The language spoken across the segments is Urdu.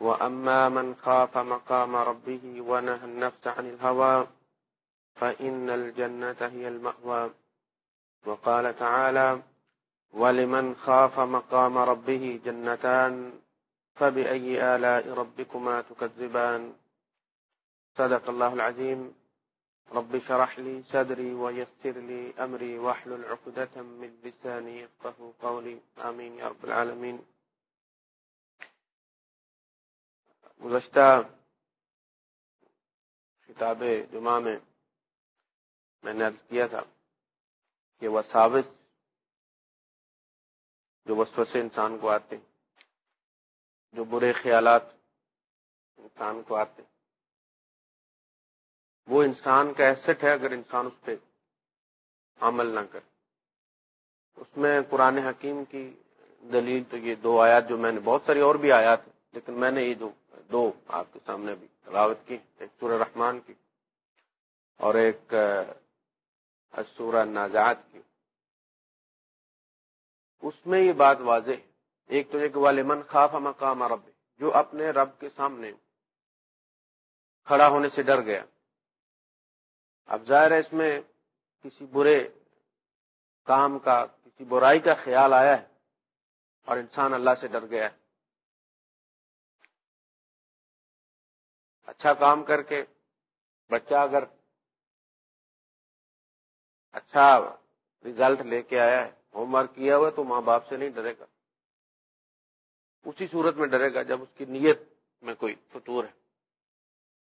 وأما من خاف مقام ربه ونهى النفس عن الهوى فإن الجنة هي المأوى وقال تعالى ولمن خاف مقام ربه جنتان فبأي آلاء ربكما تكذبان صدق الله العظيم رب شرح لي صدري ويسر لي أمري وحل العقدة من لساني يفقه قولي آمين يا رب العالمين گزشتہ کتاب جمعہ میں میں نے عرض کیا تھا کہ وہ جو وسوسے انسان کو آتے جو برے خیالات انسان کو آتے وہ انسان کا ایسٹ ہے اگر انسان اس پہ عمل نہ کرے۔ اس میں قرآن حکیم کی دلیل تو یہ دو آیات جو میں نے، بہت ساری اور بھی آیات لیکن میں نے یہ دو دو آپ کے سامنے بھی تلاوت کی ایک سورہ رحمان کی اور ایک سورہ نازات کی۔ اس میں یہ بات واضح ایک تو ایک والمن خاف مقام رب جو اپنے رب کے سامنے کھڑا ہونے سے ڈر گیا۔ اب ظاہر ہے اس میں کسی برے کام کا، کسی برائی کا خیال آیا ہے اور انسان اللہ سے ڈر گیا ہے۔ اچھا کام کر کے بچہ اگر اچھا ریزلٹ لے کے آیا ہے ہوم ورک کیا ہوا تو ماں باپ سے نہیں ڈرے گا۔ اسی صورت میں ڈرے گا جب اس کی نیت میں کوئی فطور ہے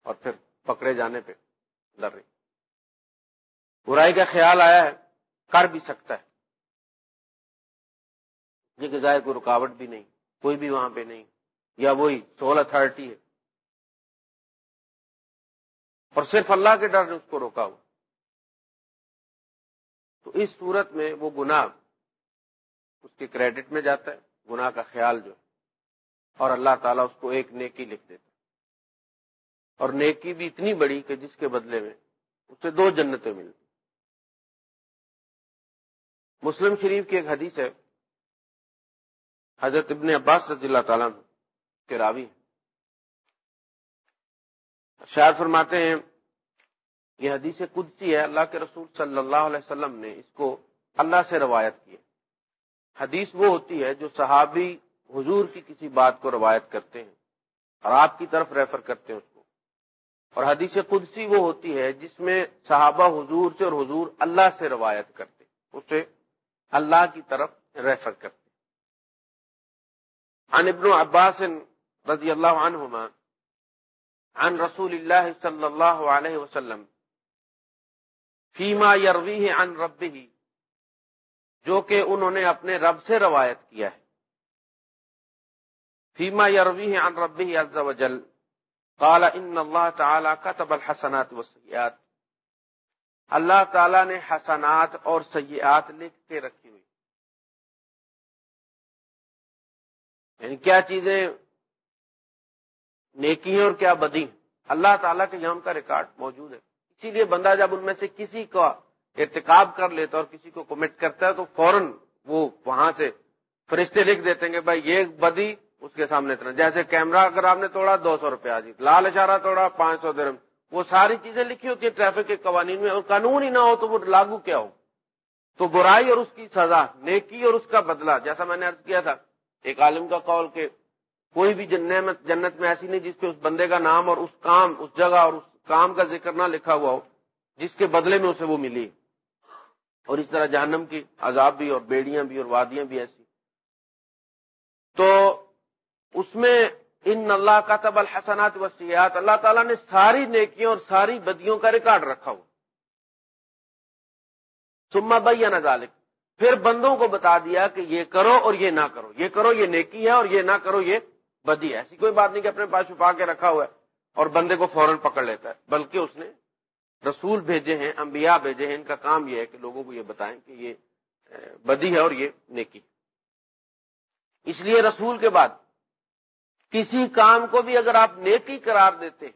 اور پھر پکڑے جانے پہ ڈر رہی۔ برائی کا خیال آیا ہے، کر بھی سکتا ہے۔ یہ ظاہر کوئی رکاوٹ بھی نہیں، کوئی بھی وہاں پہ نہیں، یا وہی سول اتارٹی ہے۔ اور صرف اللہ کے ڈر نے اس کو روکا ہوا۔ تو اس صورت میں وہ گناہ اس کے کریڈٹ میں جاتا ہے، گناہ کا خیال جو ہے۔ اور اللہ تعالیٰ اس کو ایک نیکی لکھ دیتا ہے۔ اور نیکی بھی اتنی بڑی کہ جس کے بدلے میں اسے دو جنتیں ملتی مسلم شریف کی ایک حدیث ہے، حضرت ابن عباس رضی اللہ تعالیٰ کے راوی شاید فرماتے ہیں، یہ حدیث قدسی ہے، اللہ کے رسول صلی اللہ علیہ وسلم نے اس کو اللہ سے روایت کی حدیث وہ ہوتی ہے جو صحابی حضور کی کسی بات کو روایت کرتے ہیں اور آپ کی طرف ریفر کرتے ہیں اس کو۔ اور حدیث قدسی وہ ہوتی ہے جس میں صحابہ حضور سے اور حضور اللہ سے روایت کرتے اسے اللہ کی طرف ریفر کرتے عن ابن عباس رضی اللہ عنہما عن رسول اللہ صلی اللہ علیہ وسلم، فیما یروی عن ربی جو کہ انہوں نے اپنے رب سے روایت کیا ہے۔ فیما یروی عن ربی عز وجل، قال ان اللہ تعالی كتب الحسنات والسیئات اللہ تعالی نے حسنات اور سیئات لکھ کے رکھی ہوئی۔ یعنی کیا چیزیں نیکی اور کیا بدی اللہ تعالیٰ کے یوم کا ریکارڈ موجود ہے۔ اسی لیے بندہ جب ان میں سے کسی کا ارتکاب کر لیتا اور کسی کو کمٹ کرتا ہے تو فوراً وہ وہاں سے فرشتے لکھ دیتے ہیں کہ بھائی یہ بدی اس کے سامنے اتنا۔ جیسے کیمرہ اگر آپ نے توڑا دو سو روپیہ جی۔ لال اشارہ توڑا پانچ سو درم۔ وہ ساری چیزیں لکھی ہوتی ہیں ٹریفک کے قوانین میں۔ اور قانون ہی نہ ہو تو وہ لاگو کیا ہو؟ تو برائی اور اس کی سزا، نیکی اور اس کا بدلہ، جیسا میں نے ارد کیا تھا، ایک عالم کا قول کہ کوئی بھی جنت جنت میں ایسی نہیں جس پہ اس بندے کا نام اور اس کام اس جگہ اور اس کام کا ذکر نہ لکھا ہوا ہو، جس کے بدلے میں اسے وہ ملی۔ اور اس طرح جہنم کی عذاب بھی اور بیڑیاں بھی اور وادیاں بھی ایسی۔ تو اس میں ان اللہ کا تب الحسنات وسیعت اللہ تعالیٰ نے ساری نیکیوں اور ساری بدیوں کا ریکارڈ رکھا ہو سما بھائی ذالک پھر بندوں کو بتا دیا کہ یہ کرو اور یہ نہ کرو۔ یہ کرو، یہ نیکی ہے اور یہ نہ کرو، یہ بدی ہے۔ ایسی کوئی بات نہیں کہ اپنے پاس چھپا کے رکھا ہوا ہے اور بندے کو فوراً پکڑ لیتا ہے، بلکہ اس نے رسول بھیجے ہیں، انبیاء بھیجے ہیں۔ ان کا کام یہ ہے کہ لوگوں کو یہ بتائیں کہ یہ بدی ہے اور یہ نیکی۔ اس لیے رسول کے بعد کسی کام کو بھی اگر آپ نیکی قرار دیتے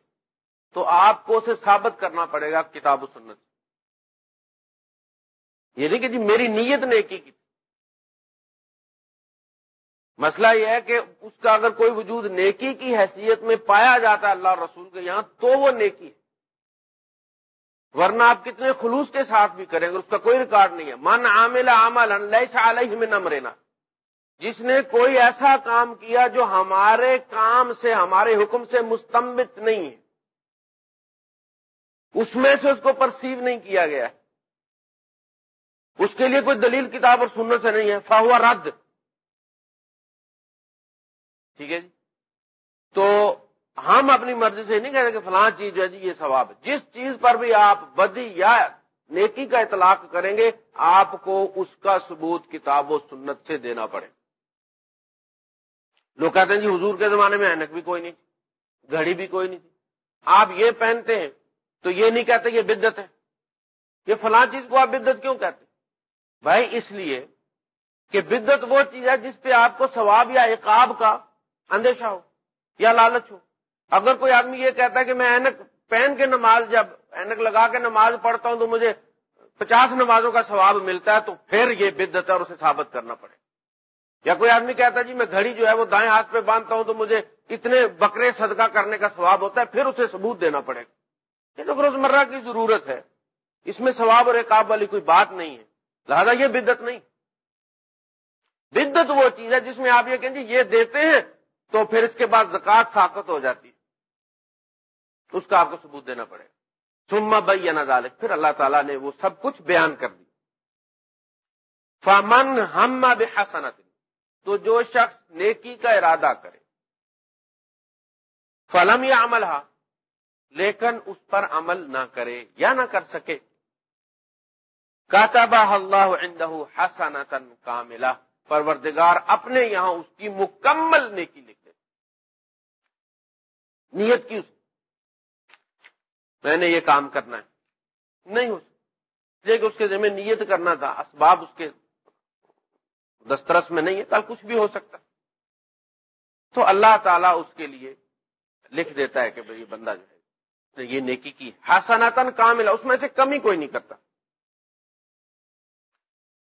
تو آپ کو اسے ثابت کرنا پڑے گا کتاب و سنت یہ نہیں کہ جی میری نیت نیکی کی۔ مسئلہ یہ ہے کہ اس کا اگر کوئی وجود نیکی کی حیثیت میں پایا جاتا ہے اللہ رسول کے یہاں، تو وہ نیکی ہے۔ ورنہ آپ کتنے خلوص کے ساتھ بھی کریں گے، اس کا کوئی ریکارڈ نہیں ہے۔ من عامل عمل علیہ میں نمرینا جس نے کوئی ایسا کام کیا جو ہمارے کام سے، ہمارے حکم سے مستمت نہیں ہے۔ اس میں سے اس کو پرسیو نہیں کیا گیا۔ اس کے لیے کوئی دلیل کتاب اور سننے سے نہیں ہے۔ فاہوا رد۔ ٹھیک ہے جی؟ تو ہم اپنی مرضی سے نہیں کہتے کہ فلاں چیز جو ہے جی یہ ثواب ہے۔ جس چیز پر بھی آپ بدی یا نیکی کا اطلاق کریں گے، آپ کو اس کا ثبوت کتاب و سنت سے دینا پڑے۔ لوگ کہتے ہیں جی حضور کے زمانے میں اینک بھی کوئی نہیں تھی، گھڑی بھی کوئی نہیں تھی۔ آپ یہ پہنتے ہیں تو یہ نہیں کہتے یہ بدت ہے۔ یہ فلاں چیز کو آپ بدت کیوں کہتے بھائی اس لیے کہ بدت وہ چیز ہے جس پہ آپ کو ثواب یا عقاب کا اندیشہ ہو یا لالچ ہو۔ اگر کوئی آدمی یہ کہتا ہے کہ میں اینک پہن کے نماز جب اینک لگا کے نماز پڑھتا ہوں تو مجھے پچاس نمازوں کا ثواب ملتا ہے تو پھر یہ بدت ہے اور اسے ثابت کرنا پڑے۔ یا کوئی آدمی کہتا ہے جی میں گھڑی جو ہے وہ دائیں ہاتھ پہ باندھتا ہوں تو مجھے اتنے بکرے صدقہ کرنے کا ثواب ہوتا ہے، پھر اسے ثبوت دینا پڑے۔ گا یہ تو روزمرہ کی ضرورت ہے۔ اس میں ثواب اور ایکاب والی کوئی بات نہیں ہے۔ لہذا یہ بدت نہیں۔ بدت وہ چیز ہے جس میں آپ یہ کہیں جی یہ دیتے ہیں تو پھر اس کے بعد زکات ساقت ہو جاتی اس کا آپ کو ثبوت دینا پڑے گا۔ سما بئی ذالک پھر اللہ تعالیٰ نے وہ سب کچھ بیان کر دی فمن ہم بحسنت تو جو شخص نیکی کا ارادہ کرے۔ فلم یا عمل ہا لیکن اس پر عمل نہ کرے یا نہ کر سکے۔ کاتبہ اللہ عندہ حسنتن کاملہ پروردگار اپنے یہاں اس کی مکمل نیکی لکھ دے نیت کی اس میں نے یہ کام کرنا ہے۔ نہیں ہو کہ اس کے ذمہ نیت کرنا تھا۔ اسباب اس کے دسترس میں نہیں ہے کل کچھ بھی ہو سکتا۔ تو اللہ تعالیٰ اس کے لیے لکھ دیتا ہے کہ یہ بندہ جو ہے یہ نیکی کی حسناتن کامل اس میں سے کمی کوئی نہیں کرتا۔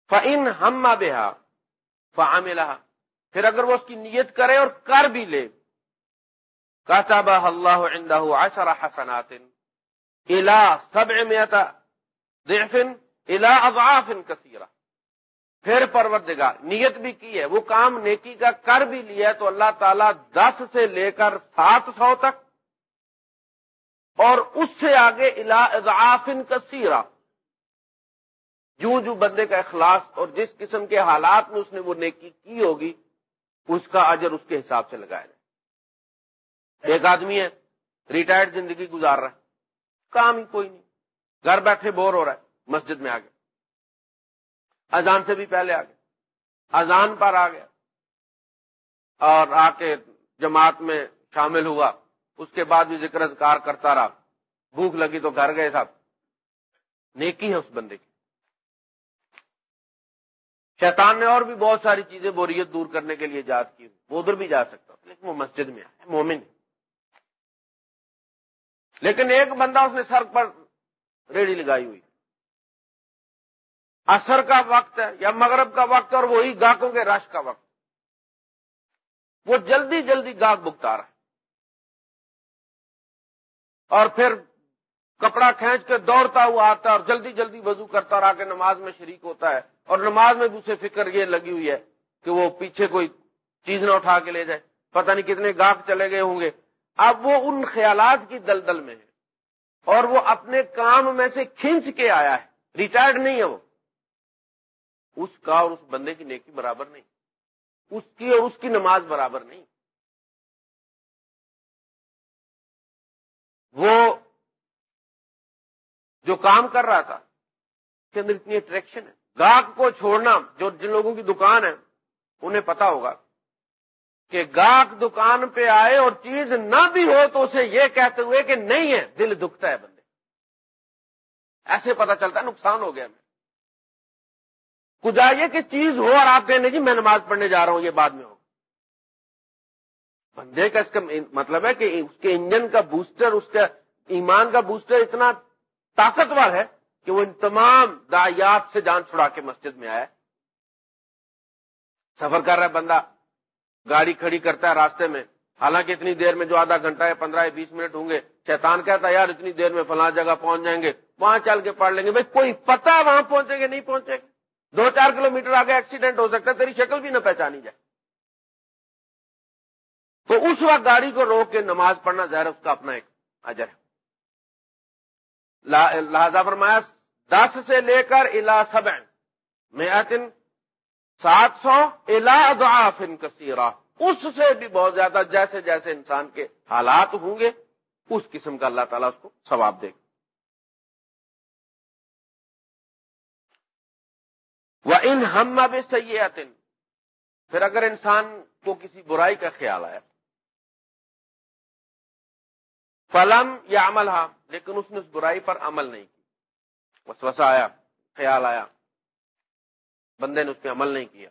فن ہم بےحا فعاملہ پھر اگر وہ اس کی نیت کرے اور کر بھی لے۔ کاتابہ اللہ عندہ عشر حسنات الا سب ضعف الا اضعاف کثیرہ۔ پھر پروردگار، نیت بھی کی ہے۔ وہ کام نیکی کا کر بھی لیا ہے تو اللہ تعالیٰ دس سے لے کر سات سو تک۔ اور اس سے آگے الا اضعاف کثیرہ۔ جو جو بندے کا اخلاص اور جس قسم کے حالات میں اس نے وہ نیکی کی ہوگی، اس کا اجر اس کے حساب سے لگایا جائے ایک آدمی ہے، ریٹائرڈ زندگی گزار رہا ہے۔ کام ہی کوئی نہیں۔ گھر بیٹھے بور ہو رہا ہے، مسجد میں آ گیا۔ اذان سے بھی پہلے آ گیا۔ اذان پر آ گیا۔ اور آ کے جماعت میں شامل ہوا۔ اس کے بعد بھی ذکر اذکار کرتا رہا۔ بھوک لگی تو گھر گئے صاحب۔ نیکی ہے اس بندے کی۔ شیطان نے اور بھی بہت ساری چیزیں بوریت دور کرنے کے لیے یاد کی وہ ادھر بھی جا سکتا لیکن وہ مسجد میں آئے مومن لیکن ایک بندہ اس نے سر پر ریڑھی لگائی ہوئی۔ اثر کا وقت ہے یا مغرب کا وقت اور وہی گاہکوں کے رش کا وقت وہ جلدی جلدی گاہک بکتا رہا اور پھر کپڑا کھینچ کے دوڑتا ہوا آتا ہے اور جلدی جلدی وضو کرتا رہا کہ نماز میں شریک ہوتا ہے۔ اور نماز میں بھی اسے فکر یہ لگی ہوئی ہے کہ وہ پیچھے کوئی چیز نہ اٹھا کے لے جائے۔ پتہ نہیں کتنے گاہک چلے گئے ہوں گے۔ اب وہ ان خیالات کی دلدل میں ہے اور وہ اپنے کام میں سے کھینچ کے آیا ہے۔ ریٹائرڈ نہیں ہے وہ۔ اس کا اور اس بندے کی نیکی برابر نہیں۔ اس کی اور اس کی نماز برابر نہیں۔ وہ جو کام کر رہا تھا، اس کے اندر اتنی اٹریکشن ہے۔ گاہک کو چھوڑنا، جو جن لوگوں کی دکان ہے، انہیں پتا ہوگا کہ گاہک دکان پہ آئے اور چیز نہ بھی ہو تو اسے یہ کہتے ہوئے کہ نہیں ہے، دل دکھتا ہے بندے۔ ایسے پتا چلتا ہے، نقصان ہو گیا۔ میں کچھ آئیے کہ چیز ہو اور آپ کہنے جی میں نماز پڑھنے جا رہا ہوں، یہ بعد میں ہو بندے کا اس کا مطلب ہے کہ اس کے انجن کا بوسٹر، اس کا ایمان کا بوسٹر اتنا طاقتور ہے کہ وہ ان تمام دایات سے جان چھڑا کے مسجد میں آیا سفر کر رہا ہے بندہ، گاڑی کھڑی کرتا ہے راستے میں۔ حالانکہ اتنی دیر میں جو آدھا گھنٹہ یا پندرہ یا بیس منٹ ہوں گے، شیطان کہتا ہے، یار اتنی دیر میں فلاں جگہ پہنچ جائیں گے، وہاں چل کے پڑھ لیں گے۔ بھائی، کوئی پتا وہاں پہنچیں گے، نہیں پہنچیں گے۔ دو چار کلو میٹر آگے ایکسیڈنٹ ہو سکتا ہے، تیری شکل بھی نہ پہچانی جائے۔ تو اس وقت گاڑی کو روک کے نماز پڑھنا ظاہر اس کا اپنا ایک اجر ہے۔ لہذا فرمایا، دس سے لے کر الا سب میں سات سو الا دعافن کثیرہ۔ اس سے بھی بہت زیادہ جیسے جیسے انسان کے حالات ہوں گے، اس قسم کا اللہ تعالیٰ اس کو ثواب دے گا۔ وہ ان ہم بھی پھر اگر انسان کو کسی برائی کا خیال آیا فلم یا عمل ہاں لیکن اس نے اس برائی پر عمل نہیں کی وسوسہ آیا، خیال آیا۔ بندے نے اس پہ عمل نہیں کیا۔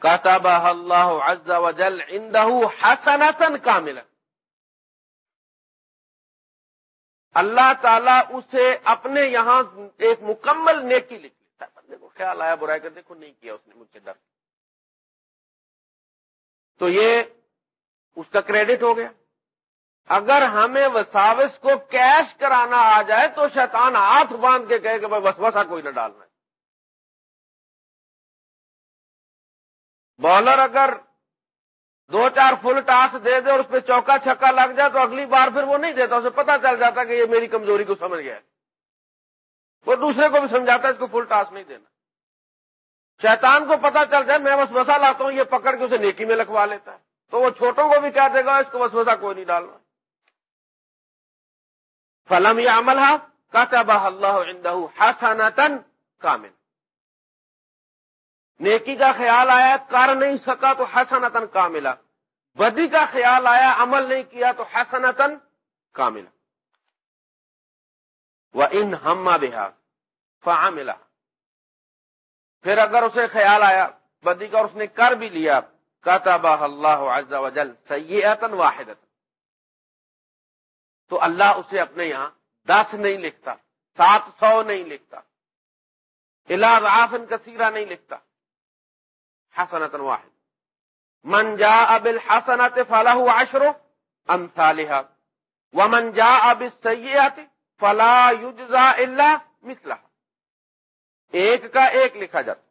کاتاب اللہ عز و جل اندہ حسنتن کاملا۔ اللہ تعالی اسے اپنے یہاں ایک مکمل نیکی لکھ لیتا بندے کو خیال آیا، برائی کر دیکھو نہیں کیا اس نے، مجھ سے ڈر۔ تو یہ اس کا کریڈٹ ہو گیا۔ اگر ہمیں وساوس کو کیش کرانا آ جائے تو شیطان ہاتھ باندھ کے کہے کہ بھائی وسوسہ کوئی نہ ڈالنا ہے بالر اگر دو چار فل ٹاس دے دے اور اس پہ چوکا چھکا لگ جائے تو اگلی بار پھر وہ نہیں دیتا، اسے پتا چل جاتا کہ یہ میری کمزوری کو سمجھ گیا وہ دوسرے کو بھی سمجھاتا ہے اس کو فل ٹاس نہیں دینا۔ شیطان کو پتا چل جائے، میں بس وسا لاتا ہوں، یہ پکڑ کے اسے نیکی میں لکھوا لیتا ہے۔ تو وہ چھوٹوں کو بھی کیا دے گا، اس کو بس کوئی نہیں ڈالنا۔ فلم یا عمل کا اللہ حسنتن کامل نیکی کا خیال آیا، کر نہیں سکا تو حسنتن کا ملا بدی کا خیال آیا، عمل نہیں کیا تو حسنتن کا ملا وہ ان ہم بہا فا پھر اگر اسے خیال آیا، بدی کا اور اس نے کر بھی لیا کاتبہ اللہ عز و جل سیئتن واحد تو اللہ اسے اپنے یہاں دس نہیں لکھتا، سات سو نہیں لکھتا علاف کثیرہ نہیں لکھتا۔ حسنت واحد من جا اب الحسنت فلاح عشرو امثالها ومن جا اب السیئات فلا یجزا الا مثلها۔ ایک کا ایک لکھا جاتا۔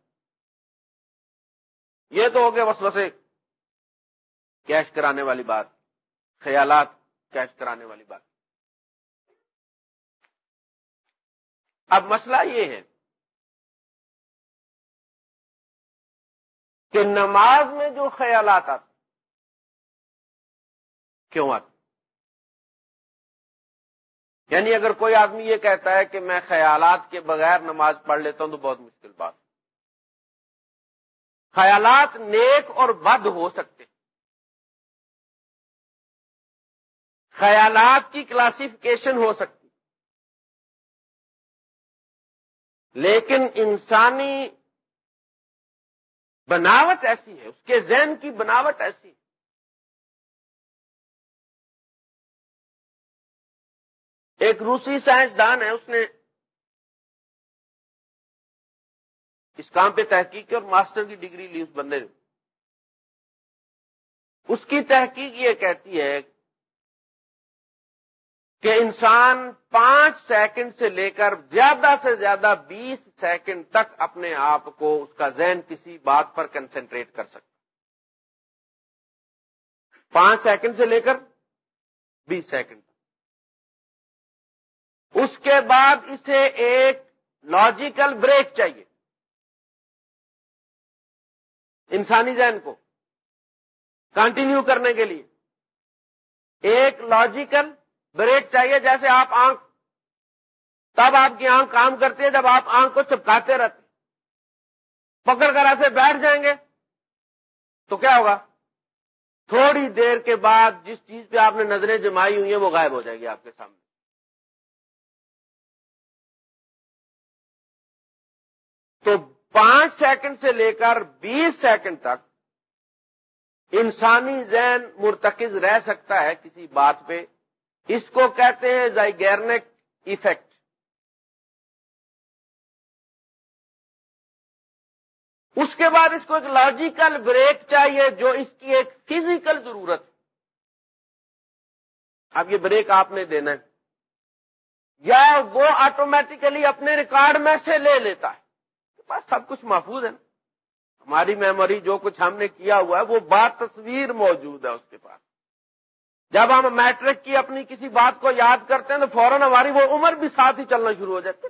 یہ تو ہو گیا وسوسے۔ کیش کرانے والی بات، خیالات کیش کرانے والی بات۔ اب مسئلہ یہ ہے کہ نماز میں جو خیالات آتے کیوں آتے یعنی اگر کوئی آدمی یہ کہتا ہے کہ میں خیالات کے بغیر نماز پڑھ لیتا ہوں تو بہت مشکل بات۔ خیالات نیک اور بد ہو سکتے خیالات کی کلاسیفیکیشن ہو سکتی لیکن انسانی بناوٹ ایسی ہے، اس کے ذہن کی بناوٹ ایسی ہے۔ ایک روسی سائنسدان ہے، اس نے اس کام پہ تحقیق کی اور ماسٹر کی ڈگری لی اس بندے نے۔ اس کی تحقیق یہ کہتی ہے کہ انسان پانچ سیکنڈ سے لے کر زیادہ سے زیادہ بیس سیکنڈ تک اپنے آپ کو اس کا ذہن کسی بات پر کنسنٹریٹ کر سکتا پانچ سیکنڈ سے لے کر بیس سیکنڈ تک۔ اس کے بعد اسے ایک لاجیکل بریک چاہیے۔ انسانی ذہن کو۔ کنٹینیو کرنے کے لیے۔ ایک لاجیکل بریک چاہیے جیسے آپ آنکھ تب آپ کی آنکھ کام کرتی ہے جب آپ آنکھ کو چپکاتے رہتے پکڑ کر ایسے بیٹھ جائیں گے تو کیا ہوگا؟ تھوڑی دیر کے بعد جس چیز پہ آپ نے نظریں جمائی ہوئی ہیں وہ غائب ہو جائے گی آپ کے سامنے۔ تو پانچ سیکنڈ سے لے کر بیس سیکنڈ تک انسانی ذہن مرتکز رہ سکتا ہے کسی بات پہ۔ اس کو کہتے ہیں زائگیرنک ایفیکٹ اس کے بعد اس کو ایک لاجیکل بریک چاہیے جو اس کی ایک فزیکل ضرورت اب یہ بریک آپ نے دینا ہے. یا وہ آٹومیٹیکلی اپنے ریکارڈ میں سے لے لیتا ہے. بس سب کچھ محفوظ ہے نا. ہماری میموری جو کچھ ہم نے کیا ہوا ہے، وہ بات تصویر موجود ہے اس کے پاس. جب ہم میٹرک کی اپنی کسی بات کو یاد کرتے ہیں تو فوراً ہماری وہ عمر بھی ساتھ ہی چلنا شروع ہو جاتی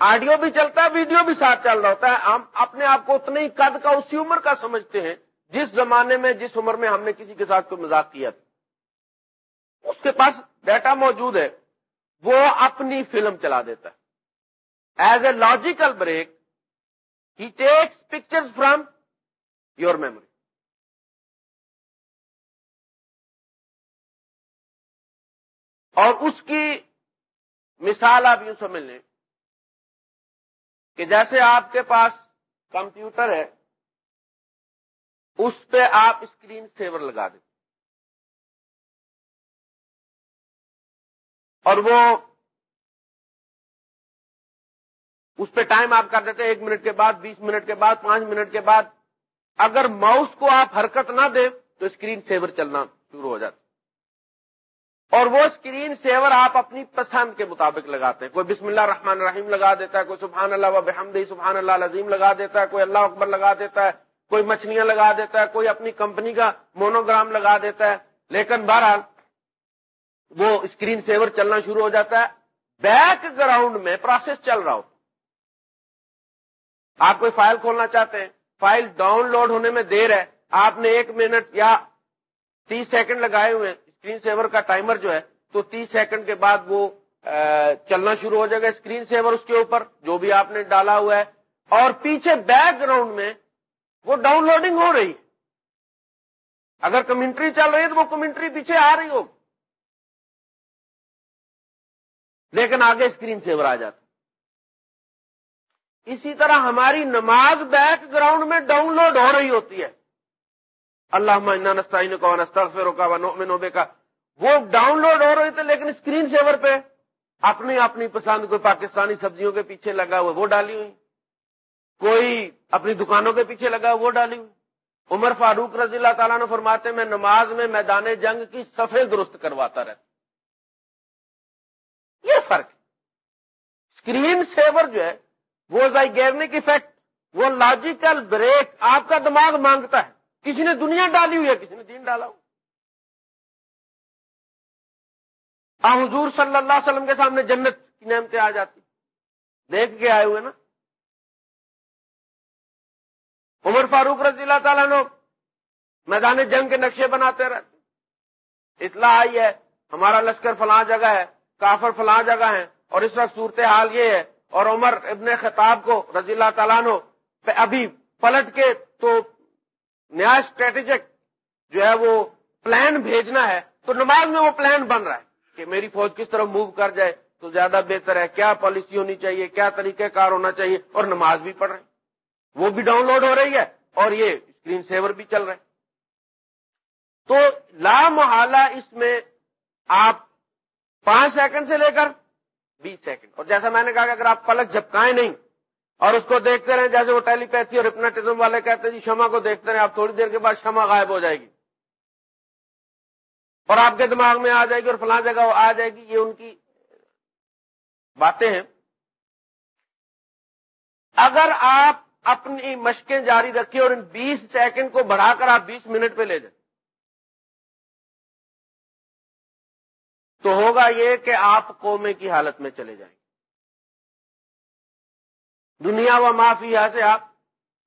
آڈیو بھی چلتا ہے، ویڈیو بھی ساتھ چل رہا ہوتا ہے۔ ہم اپنے آپ کو اتنے ہی قد کا، اسی عمر کا سمجھتے ہیں، جس زمانے میں، جس عمر میں ہم نے کسی کے ساتھ کوئی مذاق کیا تھا۔ اس کے پاس ڈیٹا موجود ہے، وہ اپنی فلم چلا دیتا ہے۔ As a logical break, he takes picture from your memory. اور اس کی مثال آپ یوں سمجھ لیں کہ جیسے آپ کے پاس کمپیوٹر ہے، اس پہ آپ اسکرین سیور لگا دیں۔ اور وہ اس پہ ٹائم آپ کر دیتے ایک منٹ کے بعد، بیس منٹ کے بعد، پانچ منٹ کے بعد۔ اگر ماؤس کو آپ حرکت نہ دیں تو اسکرین سیور چلنا شروع ہو جاتا اور وہ اسکرین سیور آپ اپنی پسند کے مطابق لگاتے ہیں۔ کوئی بسم اللہ الرحمن الرحیم لگا دیتا ہے، کوئی سبحان اللہ و بحمدی سبحان اللہ عظیم لگا دیتا ہے، کوئی اللہ اکبر لگا دیتا ہے، کوئی مچھلیاں لگا دیتا ہے، کوئی اپنی کمپنی کا مونوگرام لگا دیتا ہے۔ لیکن بہرحال وہ اسکرین سیور چلنا شروع ہو جاتا ہے۔ بیک گراؤنڈ میں پروسیس چل رہا ہو۔ آپ کوئی فائل کھولنا چاہتے ہیں، فائل ڈاؤن لوڈ ہونے میں دیر ہے۔ آپ نے ایک منٹ یا تیس سیکنڈ لگائے ہوئے اسکرین سیور کا ٹائمر جو ہے تو تیس سیکنڈ کے بعد وہ چلنا شروع ہو جائے گا اسکرین سیور اس کے اوپر، جو بھی آپ نے ڈالا ہوا ہے۔ اور پیچھے بیک گراؤنڈ میں وہ ڈاؤن لوڈنگ ہو رہی۔ ہے اگر کمنٹری چل رہی ہے تو وہ کمنٹری پیچھے آ رہی ہوگی۔ لیکن آگے اسکرین سیور آ جاتا۔ اسی طرح ہماری نماز بیک گراؤنڈ میں ڈاؤن لوڈ ہو رہی ہوتی ہے۔ اللہ نستعین کا نستغفر کا نوبے کا وہ ڈاؤن لوڈ ہو رہے تھے لیکن اسکرین سیور پہ۔ اپنی اپنی پسند کوئی پاکستانی سبزیوں کے پیچھے لگا ہوا وہ ڈالی ہوئی۔ کوئی اپنی دکانوں کے پیچھے لگا وہ ڈالی ہوئی۔ عمر فاروق رضی اللہ تعالیٰ نے فرماتے میں نماز میں میدان جنگ کی صفحے درست کرواتا رہتا۔ یہ فرق اسکرین سیور جو ہے، وہ زائگیرنک افیکٹ وہ لاجیکل بریک آپ کا دماغ مانگتا ہے۔ کسی نے دنیا ڈالی ہوئی ہے، کسی نے دین ڈالا ہو حضور صلی اللہ علیہ وسلم کے سامنے جنت کی نعمتیں آ جاتی۔ دیکھ کے آئے ہوئے نا۔ عمر فاروق رضی اللہ تعالیٰ نے میدان جنگ کے نقشے بناتے رہتے اطلاع آئی ہے، ہمارا لشکر فلاں جگہ ہے، کافر فلاں جگہ ہے اور اس وقت صورتحال یہ ہے، اور عمر ابن خطاب کو رضی اللہ تعالیٰ نے ابھی پلٹ کے تو نیا اسٹریٹجک جو ہے وہ پلان بھیجنا ہے تو نماز میں وہ پلان بن رہا ہے کہ میری فوج کس طرح موو کر جائے تو زیادہ بہتر ہے، کیا پالیسی ہونی چاہیے، کیا طریقہ کار ہونا چاہیے، اور نماز بھی پڑھ رہے وہ بھی ڈاؤن لوڈ ہو رہی ہے اور یہ اسکرین سیور بھی چل رہے تو لا محالہ اس میں آپ پانچ سیکنڈ سے لے کر بیس سیکنڈ، اور جیسا میں نے کہا کہ اگر آپ پلک جھپکائیں نہیں اور اس کو دیکھتے رہیں جیسے وہ ٹیلی پیتھی اور ہپناٹزم والے کہتے ہیں جی شما کو دیکھتے رہیں آپ تھوڑی دیر کے بعد شما غائب ہو جائے گی۔ اور آپ کے دماغ میں آ جائے گی اور فلاں جگہ وہ آ جائے گی، یہ ان کی باتیں ہیں۔ اگر آپ اپنی مشقیں جاری رکھیں اور ان بیس سیکنڈ کو بڑھا کر آپ بیس منٹ پہ لے جائیں، تو ہوگا یہ کہ آپ قومے کی حالت میں چلے جائیں۔ گے دنیا و معافیا سے آپ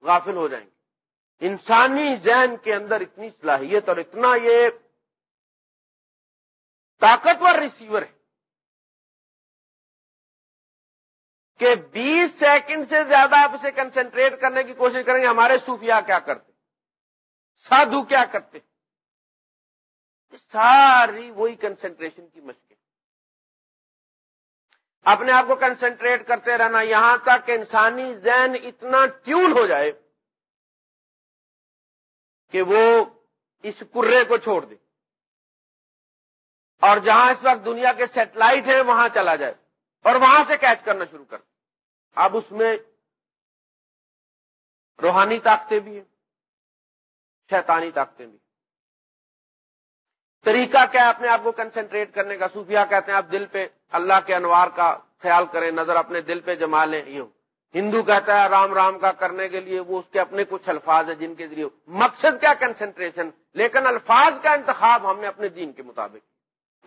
غافل ہو جائیں گے۔ انسانی ذہن کے اندر اتنی صلاحیت اور اتنا یہ طاقتور ریسیور ہے کہ بیس سیکنڈ سے زیادہ آپ اسے کنسنٹریٹ کرنے کی کوشش کریں گے، ہمارے صوفیاء کیا کرتے؟ سادھو کیا کرتے؟ ساری وہی کنسنٹریشن کی مشکل اپنے آپ کو کنسنٹریٹ کرتے رہنا، یہاں تک کہ انسانی ذہن اتنا ٹیون ہو جائے کہ وہ اس کرے کو چھوڑ دے۔ اور جہاں اس وقت دنیا کے سیٹلائٹ ہیں، وہاں چلا جائے۔ اور وہاں سے کیچ کرنا شروع کر۔ اب اس میں روحانی طاقتیں بھی ہیں، شیطانی طاقتیں بھی ہیں۔ طریقہ کیا ہے اپنے آپ کو کنسنٹریٹ کرنے کا؟ صوفیہ کہتے ہیں، آپ دل پہ اللہ کے انوار کا خیال کریں، نظر اپنے دل پہ جما لیں یہ ہندو کہتا ہے، رام رام کا کرنے کے لیے وہ اس کے اپنے کچھ الفاظ ہیں جن کے ذریعے۔ مقصد کیا کنسنٹریشن لیکن الفاظ کا انتخاب ہم نے اپنے دین کے مطابق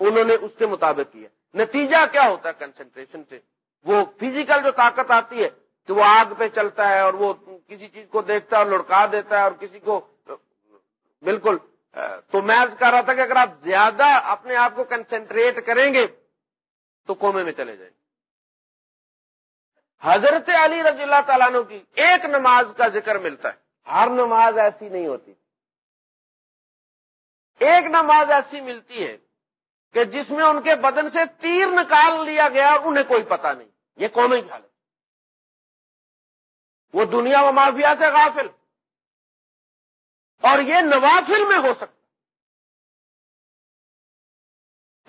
انہوں نے اس کے مطابق کیا۔ نتیجہ کیا ہوتا ہے کنسنٹریشن سے؟ وہ فزیکل جو طاقت آتی ہے کہ وہ آگ پہ چلتا ہے اور وہ کسی چیز کو دیکھتا ہے اور لڑکا دیتا ہے اور کسی کو، بالکل تو میں کہہ رہا تھا کہ اگر آپ زیادہ اپنے آپ کو کنسنٹریٹ کریں گے، تو کومے میں چلے جائیں گے۔ حضرت علی رضی اللہ تعالیٰ عنہ کی ایک نماز کا ذکر ملتا ہے۔ ہر نماز ایسی نہیں ہوتی۔ ایک نماز ایسی ملتی ہے کہ جس میں ان کے بدن سے تیر نکال لیا گیا اور انہیں کوئی پتا نہیں۔ یہ قومی حالت۔ وہ دنیا و مافیا سے غافل۔ اور یہ نوافل میں ہو سکتا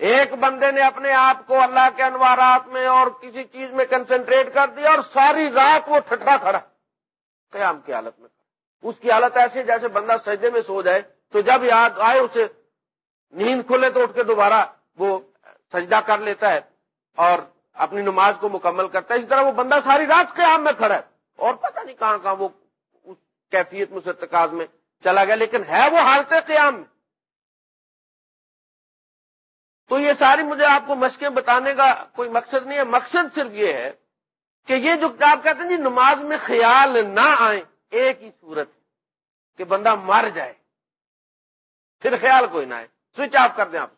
ایک بندے نے اپنے آپ کو اللہ کے انوارات میں اور کسی چیز میں کنسنٹریٹ کر دیا اور ساری رات وہ ٹھٹرا کھڑا قیام کی حالت میں۔ اس کی حالت ایسی جیسے بندہ سجدے میں سو جائے تو جب یاد آئے اسے نیند کھلے تو اٹھ کے دوبارہ وہ سجدہ کر لیتا ہے اور اپنی نماز کو مکمل کرتا ہے۔ اس طرح وہ بندہ ساری رات قیام میں کھڑا ہے اور پتہ نہیں کہاں کہاں وہ اس کیفیت مسرتکاز میں چلا گیا، لیکن ہے وہ حالت قیام۔ میں تو یہ ساری مجھے آپ کو مشقیں بتانے کا کوئی مقصد نہیں ہے۔ مقصد صرف یہ ہے کہ یہ جو آپ کہتے ہیں جی نماز میں خیال نہ آئے ایک ہی صورت کہ بندہ مر جائے۔ پھر خیال کوئی نہ آئے۔ سوئچ آف کر دیں آپ۔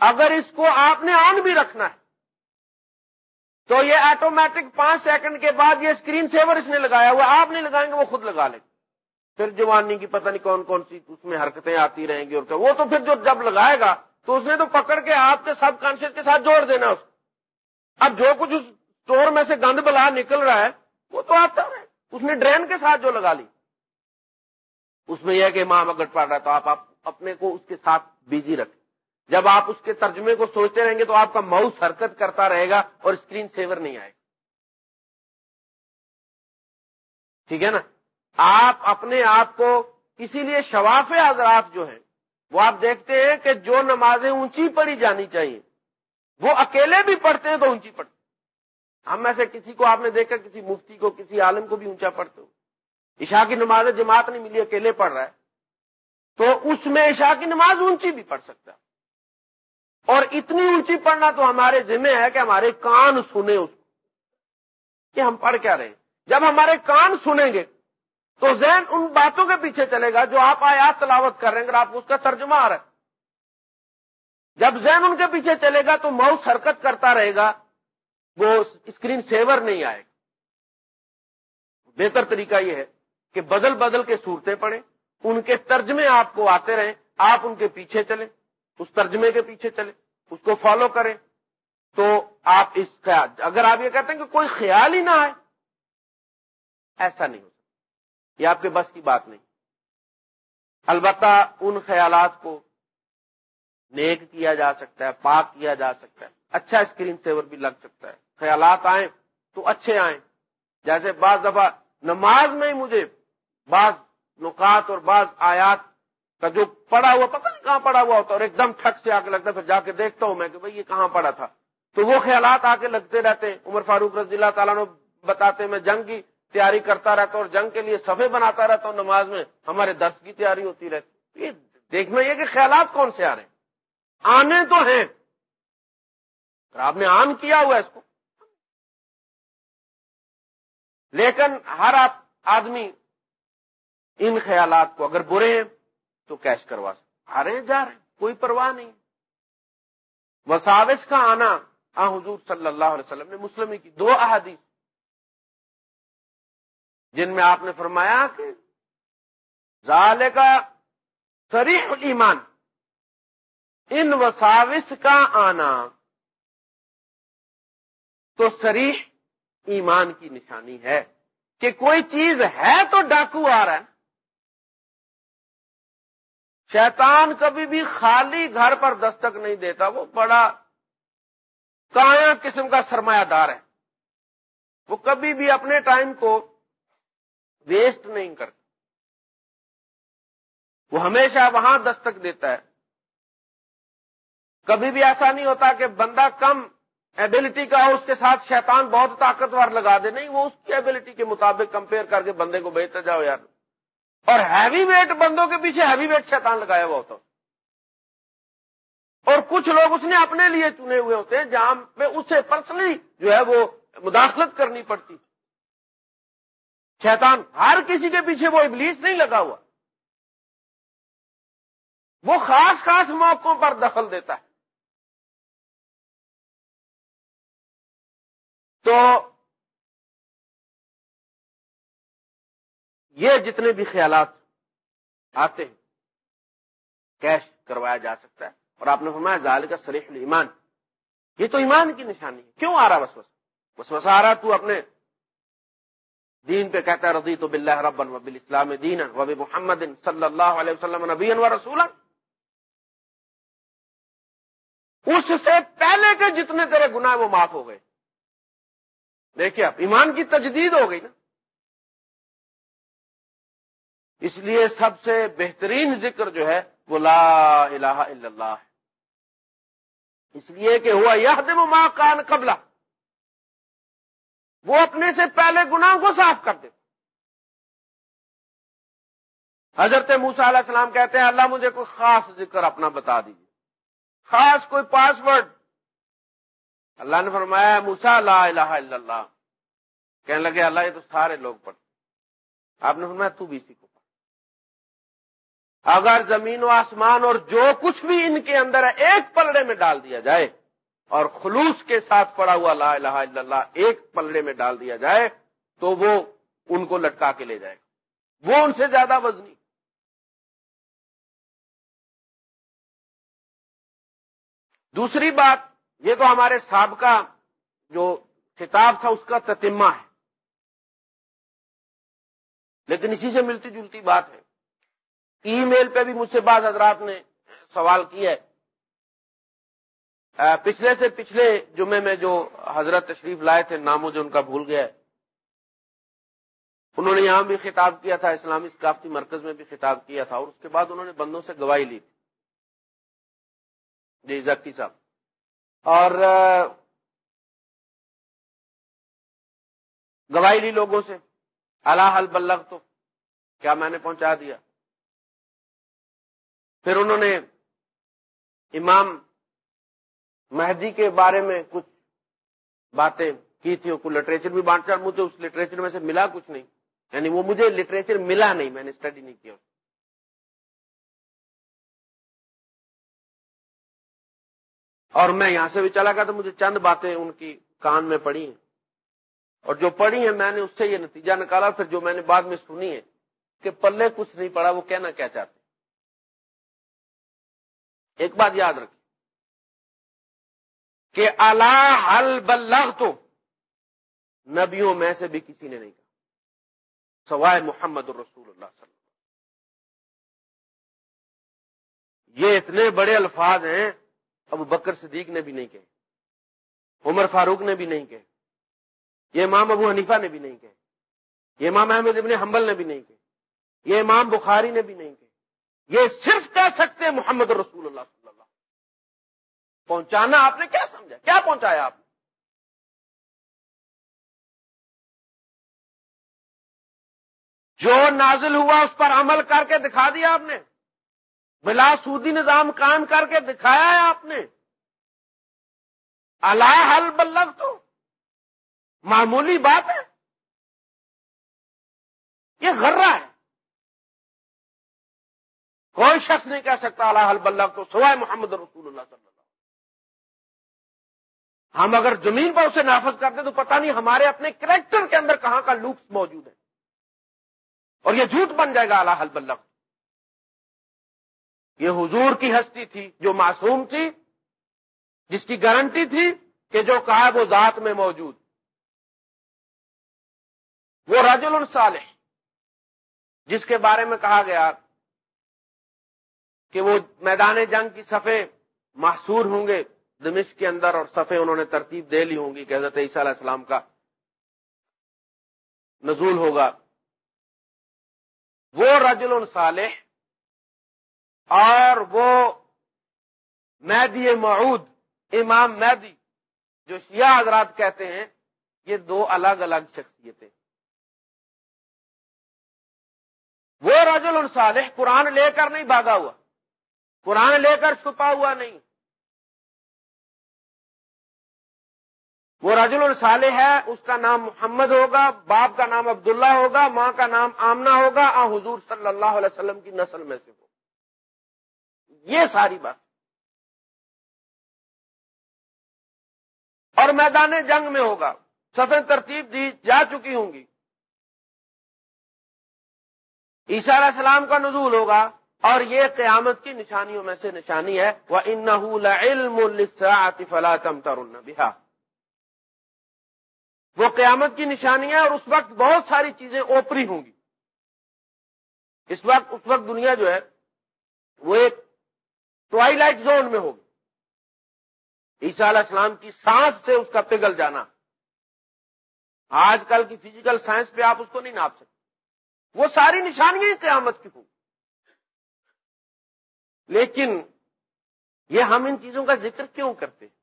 اگر اس کو آپ نے آن بھی رکھنا ہے، تو یہ آٹومیٹک پانچ سیکنڈ کے بعد یہ اسکرین سیور اس نے لگایا ہوا آپ نہیں لگائیں گے، وہ خود لگا لیں گے۔ پھر جوانی کی پتہ نہیں کون کون سی اس میں حرکتیں آتی رہیں گی اور وہ تو پھر جو جب لگائے گا تو اس نے تو پکڑ کے آپ کے سب کانشیس کے ساتھ جوڑ دینا اس اب جو کچھ اس اسٹور میں سے گند بلا نکل رہا ہے، وہ تو آتا ہے۔ اس نے ڈرین کے ساتھ جو لگا لی۔ اس میں یہ کہ ماں اگر پڑ رہا ہے تو آپ اپنے کو اس کے ساتھ بزی رکھیں۔ جب آپ اس کے ترجمے کو سوچتے رہیں گے تو آپ کا ماؤس حرکت کرتا رہے گا اور اسکرین سیور نہیں آئے گا۔ ٹھیک ہے نا؟ آپ اپنے آپ کو اسی لیے شواف حضرات جو ہیں، وہ آپ دیکھتے ہیں کہ جو نمازیں اونچی پڑی جانی چاہیے، وہ اکیلے بھی پڑھتے ہیں تو اونچی پڑھتے ہیں۔ ہم میں سے کسی کو آپ نے دیکھا، کسی مفتی کو، کسی عالم کو بھی اونچا پڑھتے ہو۔ عشاء کی نماز جماعت نہیں ملی، اکیلے پڑھ رہا ہے۔ تو اس میں عشاء کی نماز اونچی بھی پڑھ سکتا اور اتنی اونچی پڑھنا تو ہمارے ذمہ ہے کہ ہمارے کان سنے اس کو، کہ ہم پڑھ کیا رہے۔ جب ہمارے کان سنیں گے تو ذہن ان باتوں کے پیچھے چلے گا جو آپ آیات تلاوت کر رہے ہیں، اگر آپ اس کا ترجمہ آ رہا ہے۔ جب ذہن ان کے پیچھے چلے گا تو ماؤس حرکت کرتا رہے گا، وہ اسکرین سیور نہیں آئے گا۔ بہتر طریقہ یہ ہے کہ بدل بدل کے صورتیں پڑھیں، ان کے ترجمے آپ کو آتے رہیں، آپ ان کے پیچھے چلیں، اس ترجمے کے پیچھے چلیں، اس کو فالو کریں۔ تو آپ اس خیال اگر آپ یہ کہتے ہیں کہ کوئی خیال ہی نہ آئے، ایسا نہیں ہو یہ آپ کے بس کی بات نہیں۔ البتہ ان خیالات کو نیک کیا جا سکتا ہے، پاک کیا جا سکتا ہے۔ اچھا اسکرین سیور بھی لگ سکتا ہے۔ خیالات آئیں تو اچھے آئیں۔ جیسے بعض دفعہ نماز میں ہی مجھے بعض نکات اور بعض آیات کا جو پڑا ہوا، پتہ نہیں کہاں پڑا ہوا ہوتا، اور ایک دم ٹھک سے آ کے لگتا ہے، پھر جا کے دیکھتا ہوں میں کہ بھائی یہ کہاں پڑا تھا۔ تو وہ خیالات آ کے لگتے رہتے ہیں۔ عمر فاروق رضی اللہ تعالیٰ نے بتاتے میں جنگ کی تیاری کرتا رہتا ہوں اور جنگ کے لیے صفے بناتا رہتا ہوں نماز میں ہمارے درس کی تیاری ہوتی رہتی۔ یہ دیکھنا یہ کہ خیالات کون سے آ رہے ہیں؟ آنے تو ہیں۔ آپ نے عام کیا ہوا اس کو۔ لیکن ہر آدمی ان خیالات کو اگر برے ہیں تو کیش کروا سکتے آ رہے ہیں، جا رہے ہیں۔ کوئی پرواہ نہیں۔ وساوس کا آنا۔ آ، حضور صلی اللہ علیہ وسلم نے مسلم کی۔ دو احادیث۔ جن میں آپ نے فرمایا کہ ظال کا سریح ایمان ان وساوس کا آنا تو سریح ایمان کی نشانی ہے کہ کوئی چیز ہے تو ڈاکو آ رہا ہے۔ شیطان کبھی بھی خالی گھر پر دستک نہیں دیتا، وہ بڑا کایا قسم کا سرمایہ دار ہے۔ وہ کبھی بھی اپنے ٹائم کو ویسٹ نہیں کرتا۔ وہ ہمیشہ وہاں دستک دیتا ہے۔ کبھی بھی ایسا نہیں ہوتا کہ بندہ کم ایبلٹی کا اس کے ساتھ شیطان بہت طاقتور لگا دے۔ نہیں، وہ اس کی ایبلٹی کے مطابق کمپیئر کر کے بندے کو بھیجتے جاؤ یار۔ اور ہیوی ویٹ بندوں کے پیچھے ہیوی ویٹ شیطان لگایا ہوا ہوتا۔ اور کچھ لوگ اس نے اپنے لیے چنے ہوئے ہوتے ہیں جہاں پہ اسے پرسنلی جو ہے وہ مداخلت کرنی پڑتی۔ شیطان ہر کسی کے پیچھے وہ ابلیس نہیں لگا ہوا۔ وہ خاص خاص موقعوں پر دخل دیتا ہے۔ تو یہ جتنے بھی خیالات آتے ہیں، کیش کروایا جا سکتا ہے۔ اور آپ نے فرمایا ظال کا سریف ایمان یہ تو ایمان کی نشانی ہے۔ کیوں آ رہا بس بس بس آ رہا تو اپنے دین پہ کہتا ہے رضی تو بلّہ ربن وب اسلام دین وب محمد صلی اللہ علیہ وسلم نبی و رسول اس سے پہلے کے جتنے تیرے گناہ وہ معاف ہو گئے. دیکھیے آپ ایمان کی تجدید ہو گئی نا. اس لیے سب سے بہترین ذکر جو ہے وہ لا الہ الا اللہ ہے. اس لیے کہ ہوا یہ دم ماں کان قبلہ. وہ اپنے سے پہلے گناہ کو صاف کر دیتے حضرت موسا علیہ السلام کہتے ہیں، اللہ مجھے کوئی خاص ذکر اپنا بتا دیجیے خاص کوئی پاس ورڈ اللہ نے فرمایا موسا لا الہ الا اللہ۔ کہنے لگے، اللہ یہ تو سارے لوگ پڑھتے آپ نے فرمایا، تو بھی اسی کو اگر زمین و آسمان اور جو کچھ بھی ان کے اندر ہے، ایک پلڑے میں ڈال دیا جائے اور خلوص کے ساتھ پڑا ہوا لا الہ الا اللہ ایک پلڑے میں ڈال دیا جائے تو وہ ان کو لٹکا کے لے جائے گا۔ وہ ان سے زیادہ وزنی۔ دوسری بات، یہ تو ہمارے سابقہ جو کتاب تھا، اس کا تتمہ ہے۔ لیکن اسی سے ملتی جلتی بات ہے۔ ای میل پہ بھی مجھ سے بعض حضرات نے سوال کیا ہے۔ پچھلے سے پچھلے جمعے میں جو حضرت تشریف لائے تھے، ناموں جو ان کا بھول گیا ہے، انہوں نے یہاں بھی خطاب کیا تھا، اسلامی ثقافتی مرکز میں بھی خطاب کیا تھا، اور اس کے بعد انہوں نے بندوں سے گواہی لی تھی۔ جی ذکی صاحب۔ اور گواہی لی لوگوں سے اللہ حل بلغ تو کیا میں نے پہنچا دیا؟ پھر انہوں نے امام مہدی کے بارے میں کچھ باتیں کی تھی کوئی لٹریچر بھی بانٹا مجھے اس لٹریچر میں سے ملا کچھ نہیں۔ یعنی وہ مجھے لٹریچر ملا نہیں، میں نے اسٹڈی نہیں کیا۔ اور میں یہاں سے بھی چلا گیا تو مجھے چند باتیں ان کی کان میں پڑی ہیں۔ اور جو پڑھی ہیں، میں نے اس سے یہ نتیجہ نکالا، پھر جو میں نے بعد میں سنی ہے کہ پلے کچھ نہیں پڑا، وہ کہنا کیا چاہتے ایک بات یاد رکھیں۔ کہ اللہ حل بلغ تو نبیوں میں سے بھی کسی نے نہیں کہا۔ سوائے محمد الرسول اللہ صلی اللہ یہ اتنے بڑے الفاظ ہیں، ابو بکر صدیق نے بھی نہیں کہے، عمر فاروق نے بھی نہیں کہے، یہ امام ابو حنیفہ نے بھی نہیں کہے، یہ امام احمد ابن حنبل نے بھی نہیں کہے، یہ امام بخاری نے بھی نہیں کہے۔ یہ صرف کہہ سکتے محمد رسول اللہ صلی اللہ پہنچانا آپ نے کیا سمجھا؟ کیا پہنچایا آپ نے؟ جو نازل ہوا اس پر عمل کر کے دکھا دیا آپ نے۔ بلا سودی نظام قائم کر کے دکھایا ہے آپ نے۔ اللہ حل بلغ تو معمولی بات ہے۔ یہ غرہ ہے۔ کوئی شخص نہیں کہہ سکتا اللہ حل بلغ تو سوائے محمد رسول اللہ صلی اللہ ہم اگر زمین پر اسے نافذ کرتے تو پتہ نہیں ہمارے اپنے کریکٹر کے اندر کہاں کا لوکس موجود ہے۔ اور یہ جھوٹ بن جائے گا اللہ حل بلغ یہ حضور کی ہستی تھی جو معصوم تھی، جس کی گارنٹی تھی کہ جو کہا وہ ذات میں موجود۔ وہ رجل الصالح جس کے بارے میں کہا گیا کہ وہ میدان جنگ کی صفے محصور ہوں گے۔ دمش کے اندر اور صفے انہوں نے ترتیب دے لی ہوں گی کہ حضرت عیسیٰ علیہ السلام کا نزول ہوگا۔ وہ رجل صالح اور وہ مہدی معود، امام مہدی، جو شیعہ حضرات کہتے ہیں، یہ دو الگ الگ شخصیتیں۔ وہ رجل صالح قرآن لے کر نہیں بھاگا ہوا۔ قرآن لے کر چھپا ہوا نہیں۔ وہ رجل الصالح ہے، اس کا نام محمد ہوگا، باپ کا نام عبداللہ ہوگا، ماں کا نام آمنا ہوگا، آ حضور صلی اللہ علیہ وسلم کی نسل میں سے ہو یہ ساری بات۔ اور میدان جنگ میں ہوگا۔ سفید ترتیب دی جا چکی ہوں گی۔ عیسیٰ علیہ السلام کا نزول ہوگا اور یہ قیامت کی نشانیوں میں سے نشانی ہے۔ وہ ان علم فلا تم ترن وہ قیامت کی نشانی ہے اور اس وقت بہت ساری چیزیں اوپری ہوں گی۔ اس وقت اس وقت دنیا جو ہے، وہ ایک ٹوائی لائٹ زون میں ہوگی۔ عیسیٰ علیہ السلام کی سانس سے اس کا پگھل جانا۔ آج کل کی فزیکل سائنس پہ آپ اس کو نہیں ناپ سکتے۔ وہ ساری نشانیاں قیامت کی ہوں۔ لیکن یہ ہم ان چیزوں کا ذکر کیوں کرتے ہیں؟